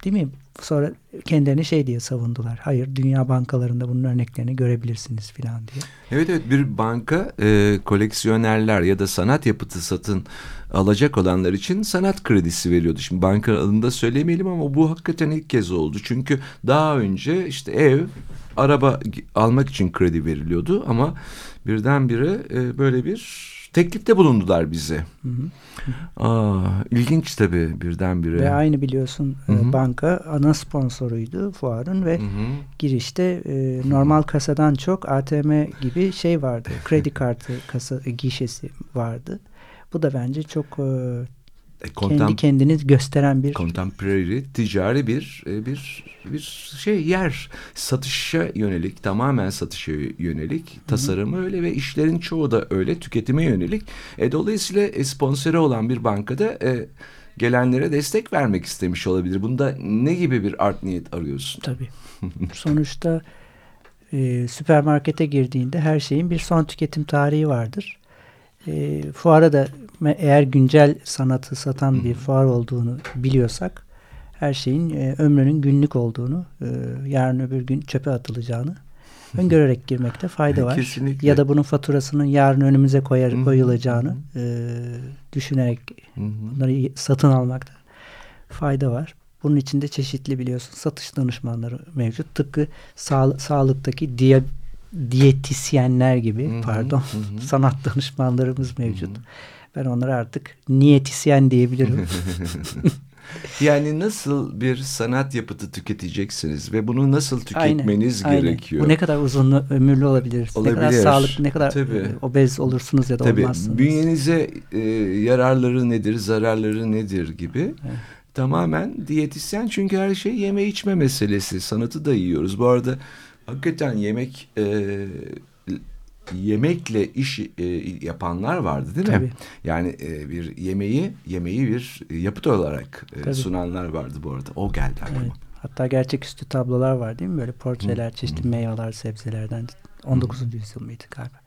değil mi? Sonra kendilerini şey diye savundular. Hayır, dünya bankalarında bunun örneklerini görebilirsiniz filan diye. Evet evet bir banka e, koleksiyonerler ya da sanat yapıtı satın alacak olanlar için sanat kredisi veriyordu. Şimdi banka adında söylemeyelim ama bu hakikaten ilk kez oldu. Çünkü daha önce işte ev, araba almak için kredi veriliyordu ama birdenbire e, böyle bir teklifte bulundular bize. Hı hı. Aa, ilginç tabii birdenbire. Ve aynı biliyorsun e, Hı hı. banka ana sponsoruydu fuarın ve Hı hı. girişte e, normal kasadan çok ATM gibi şey vardı. Kredi kartı kasa e, gişesi vardı. Bu da bence çok e, E, kendi kontem- kendini gösteren bir contemporary ticari bir e, bir bir şey yer satışa yönelik tamamen satışa yönelik tasarımı öyle ve işlerin çoğu da öyle tüketime yönelik. E, dolayısıyla e, sponsori olan bir bankada e, gelenlere destek vermek istemiş olabilir. Bunda ne gibi bir art niyet arıyorsun? tabii. Sonuçta e, süpermarkete girdiğinde her şeyin bir son tüketim tarihi vardır. E, fuara da eğer güncel sanatı satan bir fuar olduğunu biliyorsak her şeyin e, ömrünün günlük olduğunu, e, yarın öbür gün çöpe atılacağını öngörerek girmekte fayda var. Kesinlikle. Ya da bunun faturasının yarın önümüze koyar, Hı hı. koyulacağını e, düşünerek Hı hı. bunları satın almakta fayda var. Bunun içinde çeşitli biliyorsun satış danışmanları mevcut. Tıpkı sağ, sağlıktaki diye, diyetisyenler gibi Hı hı, pardon hı hı. sanat danışmanlarımız mevcut. Ben onlara artık niyetisyen diyebilirim. Yani nasıl bir sanat yapıtı tüketeceksiniz ve bunu nasıl tüketmeniz aynen. gerekiyor? Bu ne kadar uzun ömürlü olabilir. Ne kadar Olabilir. sağlıklı, ne kadar Tabii. e, obez olursunuz ya da Tabii olmazsınız. bünyenize e, yararları nedir, zararları nedir gibi. Tamamen diyetisyen çünkü her şey yeme içme meselesi. Sanatı da yiyoruz. Bu arada hakikaten yemek e, yemekle iş e, yapanlar vardı değil mi? Tabii. Yani e, bir yemeği yemeği bir yapıt olarak e, Tabii. sunanlar vardı bu arada. O geldi aklıma. Evet. Hatta gerçeküstü tablolar var değil mi? Böyle portreler, çeşitli meyveler, sebzelerden. 19. yüzyıl mıydı galiba?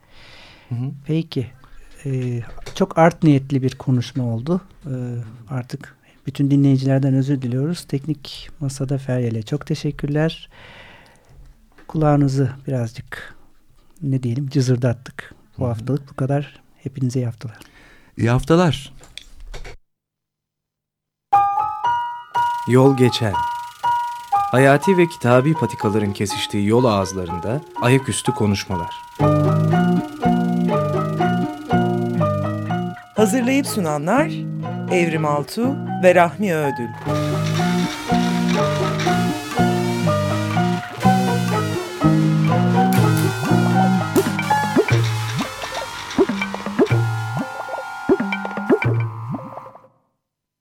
Hı hı. Peki. Ee, çok art niyetli bir konuşma oldu. Ee, artık bütün dinleyicilerden özür diliyoruz. Teknik Masada Feryal'e çok teşekkürler. Kulağınızı birazcık ne diyelim cızırdattık. Bu haftalık bu kadar. Hepinize iyi haftalar. İyi haftalar. Yol geçen. Hayati ve kitabi patikaların kesiştiği yol ağızlarında ayaküstü konuşmalar. Hazırlayıp sunanlar Evrim Altu ve Rahmi Ödül.